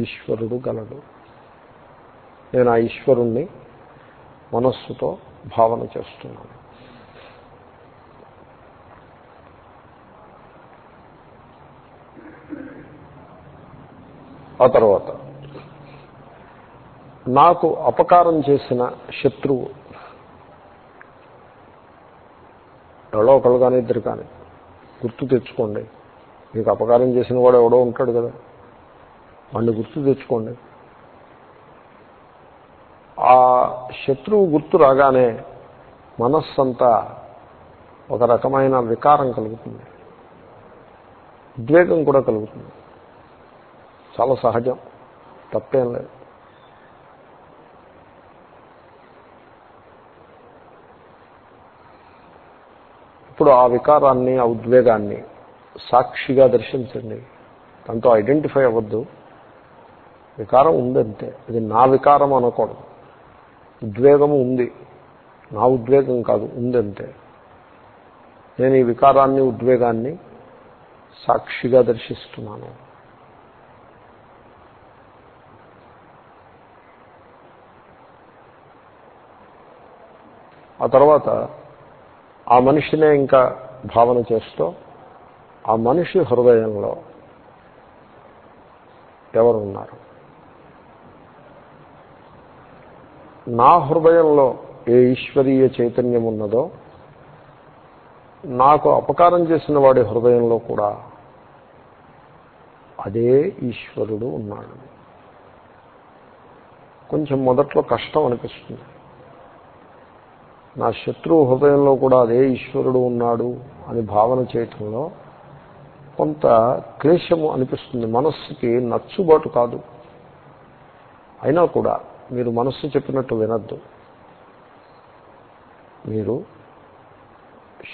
ఈశ్వరుడు గలడు. నేను ఆ ఈశ్వరుణ్ణి మనస్సుతో భావన చేస్తున్నాను. ఆ తర్వాత నాకు అపకారం చేసిన శత్రువు ఎవడో ఒకళ్ళు కానీ ఇద్దరు కానీ. గుర్తు తెచ్చుకోండి. మీకు అపకారం చేసిన వాడు ఎవడో ఉంటాడు కదా. వాడిని గుర్తు తెచ్చుకోండి. ఆ శత్రువు గుర్తు రాగానే మనస్సంతా ఒక రకమైన వికారం కలుగుతుంది. ఉద్వేగం కూడా కలుగుతుంది. చాలా సహజం. తప్పేం లేదు. ఇప్పుడు ఆ వికారాన్ని ఆ ఉద్వేగాన్ని సాక్షిగా దర్శించండి. దాంతో ఐడెంటిఫై అవ్వద్దు. వికారం ఉందంతే ఇది నా వికారం అనకూడదు. ఉద్వేగము ఉంది. నా ఉద్వేగం కాదు. ఉందంతే నేను ఈ వికారాన్ని ఉద్వేగాన్ని సాక్షిగా దర్శిస్తున్నాను. ఆ తర్వాత ఆ మనిషినే ఇంకా భావన చేస్తూ ఆ మనిషి హృదయంలో ఎవరున్నారు? నా హృదయంలో ఏ ఈశ్వరీయ చైతన్యం ఉన్నదో నాకు అపకారం చేసిన వాడి హృదయంలో కూడా అదే ఈశ్వరుడు ఉన్నాడు. కొంచెం మొదట్లో కష్టం అనిపిస్తుంది. నా శత్రువు హృదయంలో కూడా అదే ఈశ్వరుడు ఉన్నాడు అని భావన చేయటంలో కొంత క్లేశము అనిపిస్తుంది. మనస్సుకి నచ్చుబాటు కాదు. అయినా కూడా మీరు మనస్సు చెప్పినట్టు వినద్దు. మీరు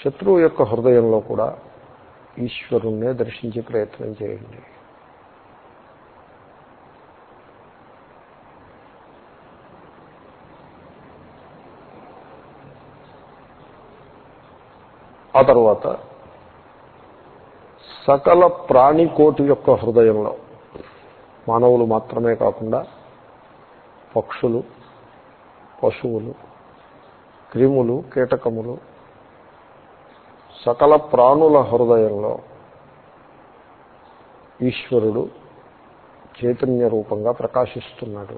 శత్రువు యొక్క హృదయంలో కూడా ఈశ్వరుణ్ణే దర్శించే ప్రయత్నం చేయండి. ఆ తర్వాత సకల ప్రాణికోటి యొక్క హృదయంలో మానవులు మాత్రమే కాకుండా పక్షులు పశువులు క్రిములు కీటకములు సకల ప్రాణుల హృదయంలో ఈశ్వరుడు చైతన్య రూపంగా ప్రకాశిస్తున్నాడు.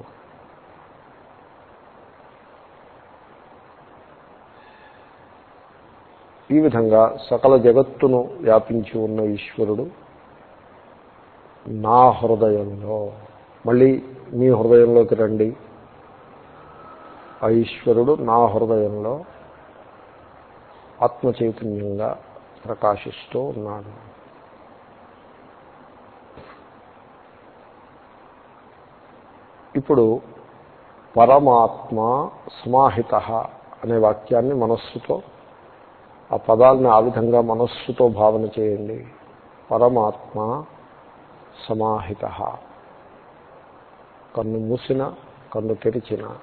ఈ విధంగా సకల జగత్తును వ్యాపించి ఉన్న ఈశ్వరుడు నా హృదయంలో. మళ్ళీ మీ హృదయంలోకి రండి. ఆ ఈశ్వరుడు నా హృదయంలో ఆత్మ చైతన్యంగా ప్రకాశిస్తూ ఉన్నాడు. ఇప్పుడు పరమాత్మ సమాహిత అనే వాక్యాన్ని మనస్సుతో ఆ పదాలని ఆ విధంగా మనస్సుతో భావన చేయండి. పరమాత్మ సమాహిత. కన్ను మూసిన కన్ను తెరిచిన.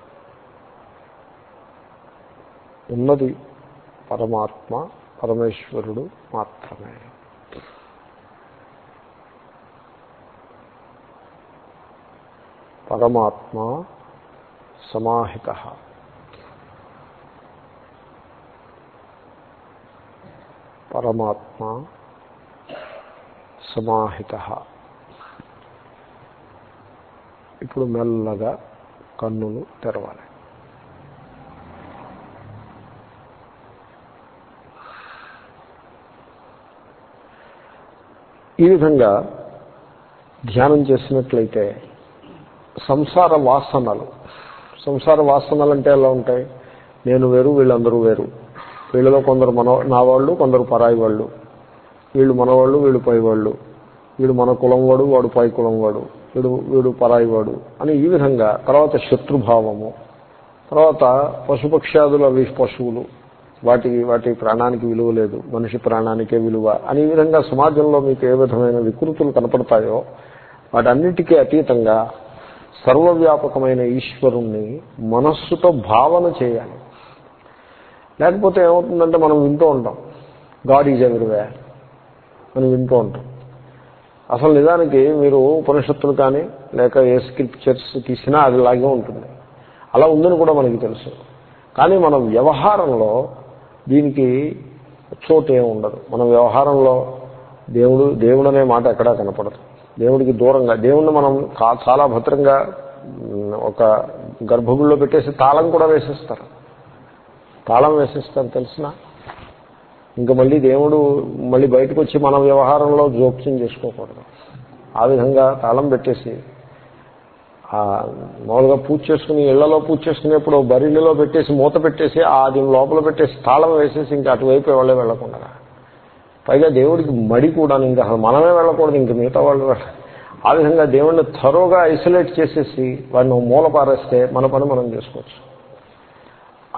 ఉన్నది పరమాత్మ పరమేశ్వరుడు మాత్రమే. పరమాత్మ సమాహిత. పరమాత్మ సమాహిత. ఇప్పుడు మెల్లగా కన్నులు తెరవాలి. ఈ విధంగా ధ్యానం చేసినట్లయితే సంసార వాసనలు. సంసార వాసనలు అంటే ఎలా ఉంటాయి? నేను వేరు వీళ్ళందరూ వేరు. వీళ్ళలో కొందరు మన నా వాళ్ళు కొందరు పరాయి వాళ్ళు. వీళ్ళు మనవాళ్ళు వీళ్ళు పైవాళ్ళు వీడు మన కులం వాడు వాడు పై కులం వాడు. వీడు వీడు పరాయి వాడు. అని ఈ విధంగా తర్వాత శత్రుభావము. తర్వాత పశుపక్ష్యాదులు అవి పశువులు. వాటి వాటి ప్రాణానికి విలువ లేదు. మనిషి ప్రాణానికే విలువ. అని ఈ విధంగా సమాజంలో మీకు ఏ విధమైన వికృతులు కనపడతాయో వాటన్నిటికీ అతీతంగా సర్వవ్యాపకమైన ఈశ్వరుణ్ణి మనస్సుతో భావన చేయాలి. లేకపోతే ఏమవుతుందంటే మనం వింటూ ఉంటాం. గాడ్ ఈజ్ ఎవ్రీవే అని వింటూ ఉంటాం. అసలు నిజానికి మీరు ఉపనిషత్తులు కానీ లేక ఏ స్క్రిప్చర్స్ తీసినా అది లాగే ఉంటుంది. అలా ఉందని కూడా మనకి తెలుసు. కానీ మన వ్యవహారంలో దీనికి చోటు ఏమి ఉండదు. మన వ్యవహారంలో దేవుడు దేవుడు అనే మాట ఎక్కడా కనపడదు. దేవుడికి దూరంగా దేవుణ్ణి మనం చాలా భద్రంగా ఒక గర్భగుడిలో పెట్టేసి తాళం కూడా వేసేస్తారు. తాళం వేసేస్తాను తెలిసిన ఇంకా మళ్ళీ దేవుడు మళ్ళీ బయటకు వచ్చి మన వ్యవహారంలో జోక్యం చేసుకోకూడదు. ఆ విధంగా తాళం పెట్టేసి మామూలుగా పూజ చేసుకుని ఇళ్ళలో పూజ చేసుకునేప్పుడు బరిలో పెట్టేసి మూత పెట్టేసి అది లోపల పెట్టేసి తాళం వేసేసి ఇంకా అటువైపు వాళ్ళే వెళ్ళకుండా పైగా దేవుడికి మడి కూడా ఇంకా అసలు మనమే వెళ్ళకూడదు ఇంక మిగతా వాళ్ళు ఆ విధంగా దేవుణ్ణి త్వరగా ఐసోలేట్ చేసేసి వాడిని మూల పారేస్తే మన పని మనం చేసుకోవచ్చు.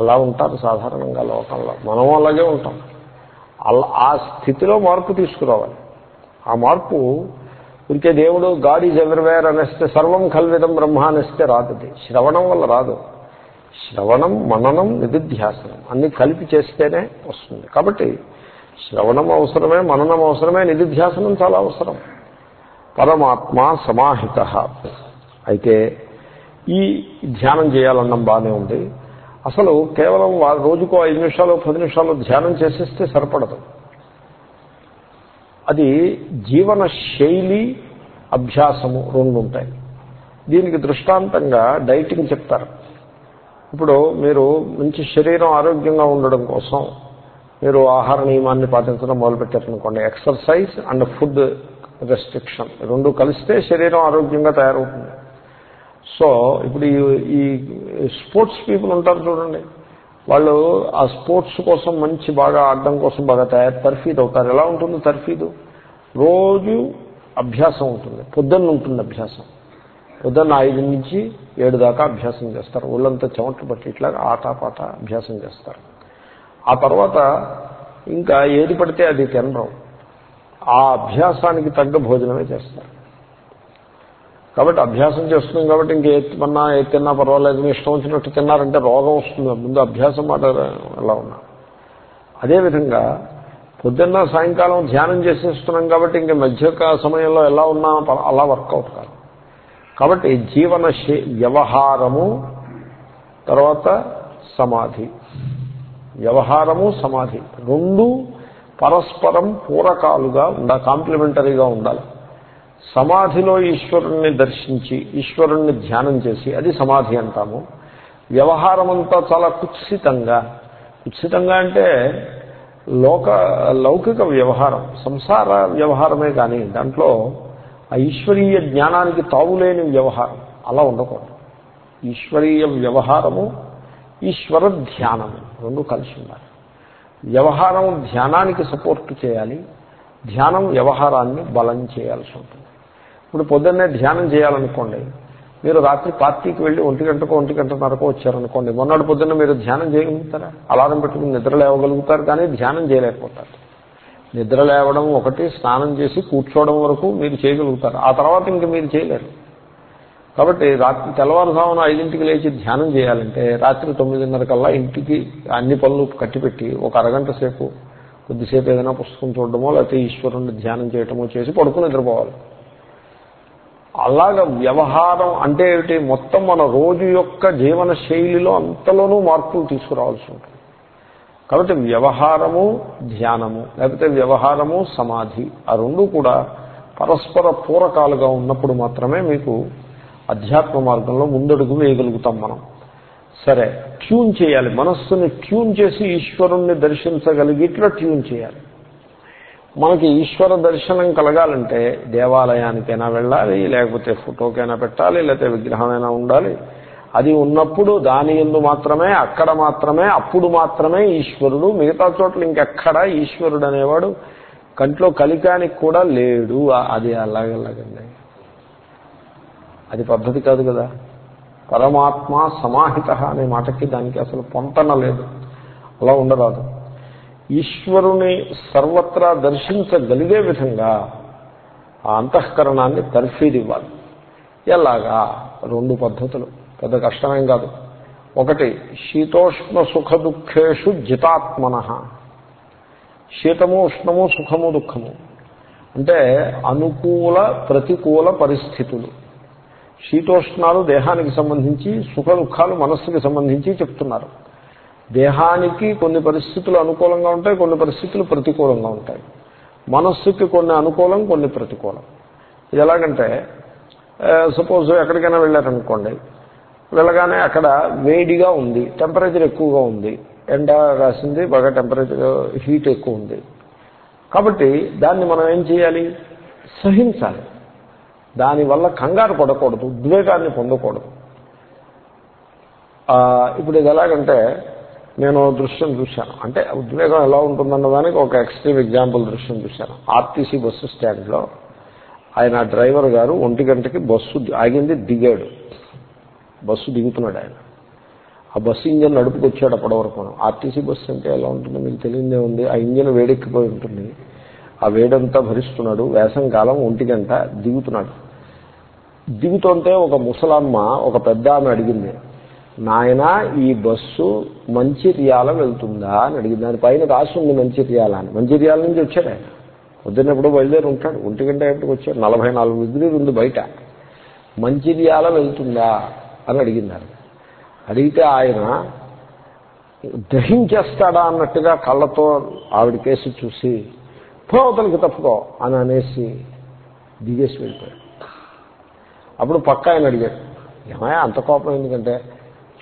అలా ఉంటారు సాధారణంగా లోకంలో. మనం అలాగే ఉంటాం. అలా ఆ స్థితిలో మార్పు తీసుకురావాలి. ఆ మార్పు ఇంకే దేవుడు గాడ్ ఈజ్ అనేస్తే సర్వం కల్విదం బ్రహ్మ అనేస్తే రాదు శ్రవణం వల్ల రాదు. శ్రవణం మననం నిధిధ్యాసనం అన్ని కలిపి చేస్తేనే వస్తుంది. కాబట్టి శ్రవణం అవసరమే మననం అవసరమే నిధిధ్యాసనం చాలా అవసరం. పరమాత్మ సమాహిత. అయితే ఈ ధ్యానం చేయాలన్నం బాగానే ఉంది. అసలు కేవలం రోజుకో ఐదు నిమిషాలు పది నిమిషాలు ధ్యానం చేసేస్తే సరిపడదు. అది జీవన శైలి అభ్యాసము రెండు ఉంటాయి దీనికి దృష్టాంతంగా డైటింగ్ చెప్తారు. ఇప్పుడు మీరు మంచి శరీరం ఆరోగ్యంగా ఉండడం కోసం మీరు ఆహార నియమాన్ని పాటించడం మొదలుపెట్టారనుకోండి. ఎక్సర్సైజ్ అండ్ ఫుడ్ రెస్ట్రిక్షన్ రెండు కలిస్తే శరీరం ఆరోగ్యంగా తయారవుతుంది. సో ఇప్పుడు ఈ స్పోర్ట్స్ పీపుల్ ఉంటారు చూడండి. వాళ్ళు ఆ స్పోర్ట్స్ కోసం మంచి బాగా ఆడడం కోసం బాగా తయారు తర్ఫీదు అవుతారు. ఎలా ఉంటుంది తర్ఫీదు? రోజు అభ్యాసం ఉంటుంది. పొద్దున్న ఉంటుంది అభ్యాసం. పొద్దున్న ఐదు నుంచి ఏడు దాకా అభ్యాసం చేస్తారు. ఒళ్ళంతా చెమట్లు పట్టి ఇట్లా ఆటపాట అభ్యాసం చేస్తారు. ఆ తర్వాత ఇంకా ఏది పడితే అది తినడం. ఆ అభ్యాసానికి తగ్గ భోజనమే చేస్తారు. కాబట్టి అభ్యాసం చేస్తున్నాం కాబట్టి ఇంక ఏమన్నా ఏ తిన్నా పర్వాలేదు మీ ఇష్టం వచ్చినట్టు తిన్నారంటే రోగం వస్తుంది. ముందు అభ్యాసం మాట ఎలా ఉన్నా. అదేవిధంగా పొద్దున్న సాయంకాలం ధ్యానం చేసేస్తున్నాం కాబట్టి ఇంక మధ్య సమయంలో ఎలా ఉన్నా అలా వర్కౌట్ కాదు. కాబట్టి జీవన వ్యవహారము తర్వాత సమాధి. వ్యవహారము సమాధి. రెండు పరస్పరం పూరకాలుగా ఉండాలి కాంప్లిమెంటరీగా ఉండాలి. సమాధిలో ఈశ్వరుణ్ణి దర్శించి ఈశ్వరుణ్ణి ధ్యానం చేసి అది సమాధి అంటాము. వ్యవహారం అంతా చాలా కుత్సితంగా. కుత్సితంగా అంటే లోక లౌకిక వ్యవహారం. సంసార వ్యవహారమే కానీ దాంట్లో ఆ ఈశ్వరీయ జ్ఞానానికి తావులేని వ్యవహారం. అలా ఉండకూడదు. ఈశ్వరీయ వ్యవహారము ఈశ్వర ధ్యానము రెండు కలిసి ఉండాలి. వ్యవహారం ధ్యానానికి సపోర్ట్ చేయాలి. ధ్యానం వ్యవహారాన్ని బలం చేయాల్సి ఉంటుంది. ఇప్పుడు పొద్దున్నే ధ్యానం చేయాలనుకోండి మీరు రాత్రి పార్టీకి వెళ్ళి ఒంటి గంటకో ఒంటి గంటన్నరకు వచ్చారనుకోండి మొన్నటి పొద్దున్న మీరు ధ్యానం చేయగలుగుతారా? అలారం పెట్టుకుని నిద్ర లేవగలుగుతారు కానీ ధ్యానం చేయలేకపోతారు. నిద్ర లేవడం ఒకటి స్నానం చేసి కూర్చోవడం వరకు మీరు చేయగలుగుతారు. ఆ తర్వాత ఇంక మీరు చేయలేరు. కాబట్టి రాత్రి తెల్లవారుజామున ఐదింటికి లేచి ధ్యానం చేయాలంటే రాత్రి తొమ్మిదిన్నర కల్లా ఇంటికి అన్ని పనులు కట్టిపెట్టి ఒక అరగంట సేపు కొద్దిసేపు ఏదైనా పుస్తకం చూడడమో లేకపోతే ఈశ్వరుణ్ణి ధ్యానం చేయటమో చేసి పడుకుని నిద్రపోవాలి. అలాగ వ్యవహారం అంటే ఏమిటి? మొత్తం మన రోజు యొక్క జీవన శైలిలో అంతలోనూ మార్పులు తీసుకురావాల్సి ఉంటుంది. కాబట్టి వ్యవహారము ధ్యానము లేకపోతే వ్యవహారము సమాధి ఆ రెండు కూడా పరస్పర పూరకాలుగా ఉన్నప్పుడు మాత్రమే మీకు అధ్యాత్మ మార్గంలో ముందడుగు వేయగలుగుతాం మనం. సరే ట్యూన్ చేయాలి. మనస్సుని ట్యూన్ చేసి ఈశ్వరుణ్ణి దర్శించగలిగిట్లో ట్యూన్ చేయాలి. మనకి ఈశ్వర దర్శనం కలగాలంటే దేవాలయానికైనా వెళ్ళాలి లేకపోతే ఫోటోకైనా పెట్టాలి లేకపోతే విగ్రహమైనా ఉండాలి. అది ఉన్నప్పుడు దాని ఎందు మాత్రమే అక్కడ మాత్రమే అప్పుడు మాత్రమే ఈశ్వరుడు మిగతా చోట్ల ఇంకెక్కడ ఈశ్వరుడు అనేవాడు కంట్లో కలికానికి కూడా లేడు. అది అలాగలాగండి అది పద్ధతి కాదు కదా. పరమాత్మ సమాహిత అనే మాటకి దానికి అసలు పొంతన లేదు. అలా ఉండరాదు. ఈశ్వరుని సర్వత్రా దర్శించగలిగే విధంగా ఆ అంతఃకరణాన్ని తర్ఫీదివ్వాలి. ఎలాగా? రెండు పద్ధతులు. పెద్ద కష్టమేం కాదు. ఒకటి శీతోష్ణ సుఖ దుఃఖేషు జితాత్మన. శీతము ఉష్ణము సుఖము దుఃఖము. అంటే అనుకూల ప్రతికూల పరిస్థితులు. శీతోష్ణాలు దేహానికి సంబంధించి సుఖ దుఃఖాలు మనస్సుకి సంబంధించి చెప్తున్నారు. దేహానికి కొన్ని పరిస్థితులు అనుకూలంగా ఉంటాయి కొన్ని పరిస్థితులు ప్రతికూలంగా ఉంటాయి. మనస్సుకి కొన్ని అనుకూలం కొన్ని ప్రతికూలం. ఇది ఎలాగంటే సపోజ్ ఎక్కడికైనా వెళ్ళారనుకోండి వెళ్ళగానే అక్కడ వేడిగా ఉంది టెంపరేచర్ ఎక్కువగా ఉంది ఎండ రాసింది బాగా టెంపరేచర్ హీట్ ఎక్కువ ఉంది. కాబట్టి దాన్ని మనం ఏం చేయాలి? సహించాలి. దానివల్ల కంగారు పడకూడదు ఉద్వేగాన్ని పొందకూడదు. ఇప్పుడు ఇది ఎలాగంటే నేను దృశ్యం చూశాను. అంటే ఉద్వేగం ఎలా ఉంటుందన్న దానికి ఒక ఎక్స్ట్రీమ్ ఎగ్జాంపుల్ దృశ్యం చూశాను. ఆర్టీసీ బస్సు స్టాండ్లో ఆయన డ్రైవర్ గారు ఒంటి గంటకి బస్సు ఆగింది దిగాడు. బస్సు దిగుతున్నాడు ఆయన. ఆ బస్సు ఇంజన్ నడుపుకొచ్చాడు అప్పటి వరకు. ఆర్టీసీ బస్సు అంటే ఎలా ఉంటుందో? మీకు తెలియదే ఉంది. ఆ ఇంజన్ వేడెక్కిపోయి ఉంటుంది. ఆ వేడంతా భరిస్తున్నాడు. వేసం కాలం ఒంటి గంట దిగుతున్నాడు. దిగుతుంటే ఒక ముసలమ్మ ఒక పెద్ద ఆమె అడిగింది నాయన ఈ బస్సు మంచిర్యాల వెళ్తుందా అని అడిగింది. దాని పైన రాసి ఉంది మంచిర్యాల అని. మంచిర్యాల నుంచి వచ్చాడు ఆయన. పొద్దున్నప్పుడు బయలుదేరి ఉంటాడు. ఒంటి గంట ఎప్పటికి వచ్చాడు. నలభై నాలుగు డిగ్రీలు ఉంది బయట. మంచిర్యాల వెళ్తుందా అని అడిగినారు అడిగితే ఆయన దహించేస్తాడా? అన్నట్టుగా కళ్ళతో ఆవిడ కేసు చూసి పోతలకి తప్పుకో అని అనేసి దిగేసి వెళ్ళిపోయాడు. అప్పుడు పక్క ఆయన అడిగాడు ఏమయ్య అంత కోపం ఎందుకంటే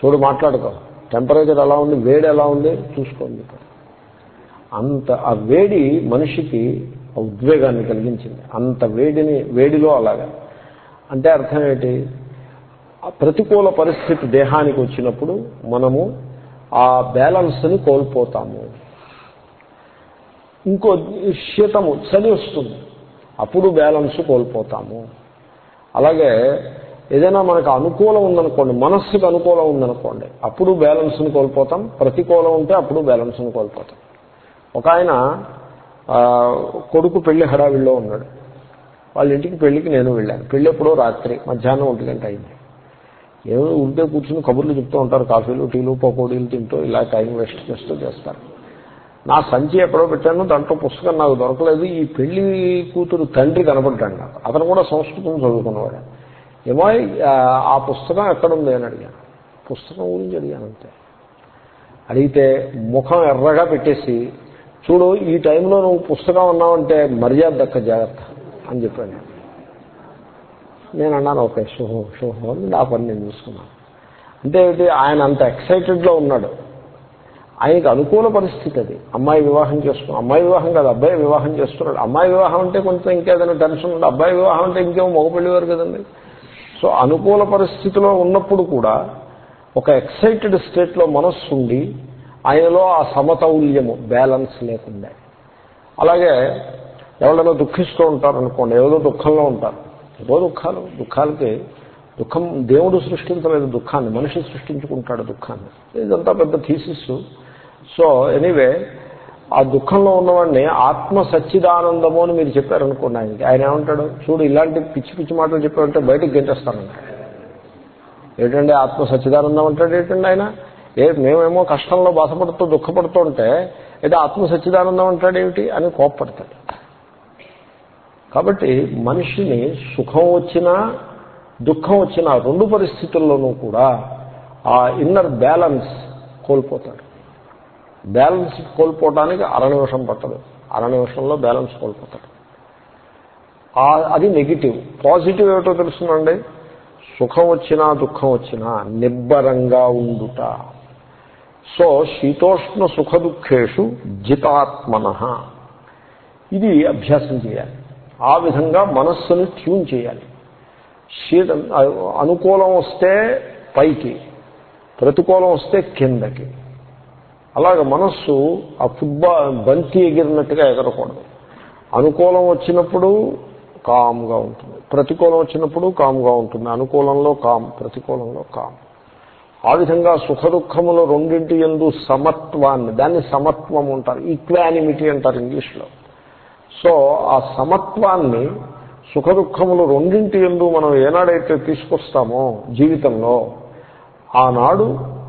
చూడు మాట్లాడుకో. టెంపరేచర్ ఎలా ఉంది వేడి ఎలా ఉంది చూసుకోండి. అంత ఆ వేడి మనిషికి ఉద్వేగాన్ని కలిగించింది. అంత వేడిని వేడిలో అలాగా. అంటే అర్థం ఏంటి? ప్రతికూల పరిస్థితి దేహానికి వచ్చినప్పుడు మనము ఆ బ్యాలెన్స్ని కోల్పోతాము. ఇంకో శీతము చలి వస్తుంది. అప్పుడు బ్యాలెన్స్ కోల్పోతాము. అలాగే ఏదైనా మనకు అనుకూలం ఉందనుకోండి మనస్సుకు అనుకూలం ఉందనుకోండి అప్పుడు బ్యాలెన్స్ని కోల్పోతాం. ప్రతికూలం ఉంటే అప్పుడు బ్యాలెన్స్ని కోల్పోతాం. ఒక ఆయన కొడుకు పెళ్ళి హడావిల్లో ఉన్నాడు. వాళ్ళ ఇంటికి పెళ్ళికి నేను వెళ్ళాను. పెళ్ళి ఎప్పుడో రాత్రి మధ్యాహ్నం ఒంటి గంట అయింది. ఏమో ఉంటే కూర్చుని కబుర్లు చెప్తూ ఉంటారు. కాఫీలు టీలు పకోడీలు తింటూ ఇలా టైం వేస్ట్ చేస్తూ చేస్తారు. నా సంచి ఎప్పుడో పెట్టాను. దాంట్లో పుస్తకం నాకు దొరకలేదు. ఈ పెళ్ళి కూతురు తండ్రి కనపడ్డాడు నాకు. అతను కూడా సంస్కృతం చదువుకున్నవాడు. ఏమో ఆ పుస్తకం ఎక్కడుంది అని అడిగాను. పుస్తకం గురించి అడిగాను అంతే. అడిగితే ముఖం ఎర్రగా పెట్టేసి చూడు ఈ టైంలో నువ్వు పుస్తకం ఉన్నావంటే మర్యాద దక్క జాగ్రత్త అని చెప్పాను. నేను అన్నాను ఓకే శుభం శుభం నా పని నేను చూసుకున్నాను. అంటే ఆయన అంత ఎక్సైటెడ్లో ఉన్నాడు. ఆయనకి అనుకూల పరిస్థితి అది. అమ్మాయి వివాహం చేసుకున్నాం అమ్మాయి వివాహం కాదు అబ్బాయి వివాహం చేస్తున్నాడు. అమ్మాయి వివాహం అంటే కొంచెం ఇంకేదైనా టెన్షన్ ఉంది? అబ్బాయి వివాహం అంటే ఇంకేమో మగపెళ్ళేవారు కదండి? సో అనుకూల పరిస్థితిలో ఉన్నప్పుడు కూడా ఒక ఎక్సైటెడ్ స్టేట్లో మనస్సు ఉండి ఆయనలో ఆ సమతౌల్యము బ్యాలెన్స్ లేకుండా. అలాగే ఎవరైనా దుఃఖిస్తూ ఉంటారనుకోండి ఏదో దుఃఖంలో ఉంటారు. ఏదో దుఃఖాలు దుఃఖాలకి దుఃఖం దేవుడు సృష్టించలేదు దుఃఖాన్ని మనిషి సృష్టించుకుంటాడు దుఃఖాన్ని. ఇదంతా పెద్ద థీసిస్ సో ఎనీవే ఆ దుఃఖంలో ఉన్నవాడిని ఆత్మ సచ్చిదానందము అని మీరు చెప్పారనుకోండి ఆయనకి. ఆయన ఏమంటాడు? చూడు ఇలాంటి పిచ్చి పిచ్చి మాటలు చెప్పారంటే బయటకు గెంటేస్తానంట ఏంటంటే ఆత్మ సచ్చిదానందం అంటాడు ఏంటండి ఆయన? ఏ మేమేమో కష్టంలో బాధపడుతూ దుఃఖపడుతూ ఉంటే అయితే ఆత్మ సచ్చిదానందం అంటాడేమిటి అని కోప్పడతాడు. కాబట్టి మనిషిని సుఖం వచ్చినా దుఃఖం వచ్చినా రెండు పరిస్థితుల్లోనూ కూడా ఆ ఇన్నర్ బ్యాలెన్స్ కోల్పోతాడు. బ్యాలెన్స్ కోల్పోవడానికి అర నిమిషం పట్టదు. అర నిమిషంలో బ్యాలెన్స్ కోల్పోతాడు అది నెగిటివ్. పాజిటివ్ ఏమిటో తెలుసునండి సుఖం వచ్చినా దుఃఖం వచ్చినా నిబ్బరంగా ఉండుట. సో శీతోష్ణ సుఖ దుఃఖేషు జితాత్మన. ఇది అభ్యాసం చేయాలి. ఆ విధంగా మనస్సుని ట్యూన్ చేయాలి. శీత అనుకూలం వస్తే పైకి ప్రతికూలం వస్తే కిందకి. అలాగ మనస్సు ఆ ఫుట్బాల్ బంతి ఎగిరినట్టుగా ఎగరకూడదు. అనుకూలం వచ్చినప్పుడు కామ్గా ఉంటుంది. ప్రతికూలం వచ్చినప్పుడు కామ్గా ఉంటుంది. అనుకూలంలో కామ్ ప్రతికూలంలో కామ్. ఆ విధంగా సుఖ దుఃఖములు రెండింటి ఎందు సమత్వాన్ని దాన్ని సమత్వం అంటారు. ఈక్వానిమిటీ అంటారు ఇంగ్లీష్లో. సో ఆ సమత్వాన్ని సుఖ దుఃఖములు రెండింటి ఎందు మనం ఏనాడైతే తీసుకొస్తామో జీవితంలో ఆనాడు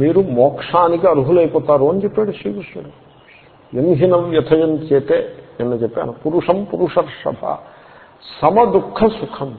మీరు మోక్షానికి అర్హులైపోతారు అని చెప్పాడు శ్రీకృష్ణుడు. ఎంహినం వ్యథయం చేతే నిన్న చెప్పాను పురుషం పురుషర్షభ సమదుఃఖ సుఖం.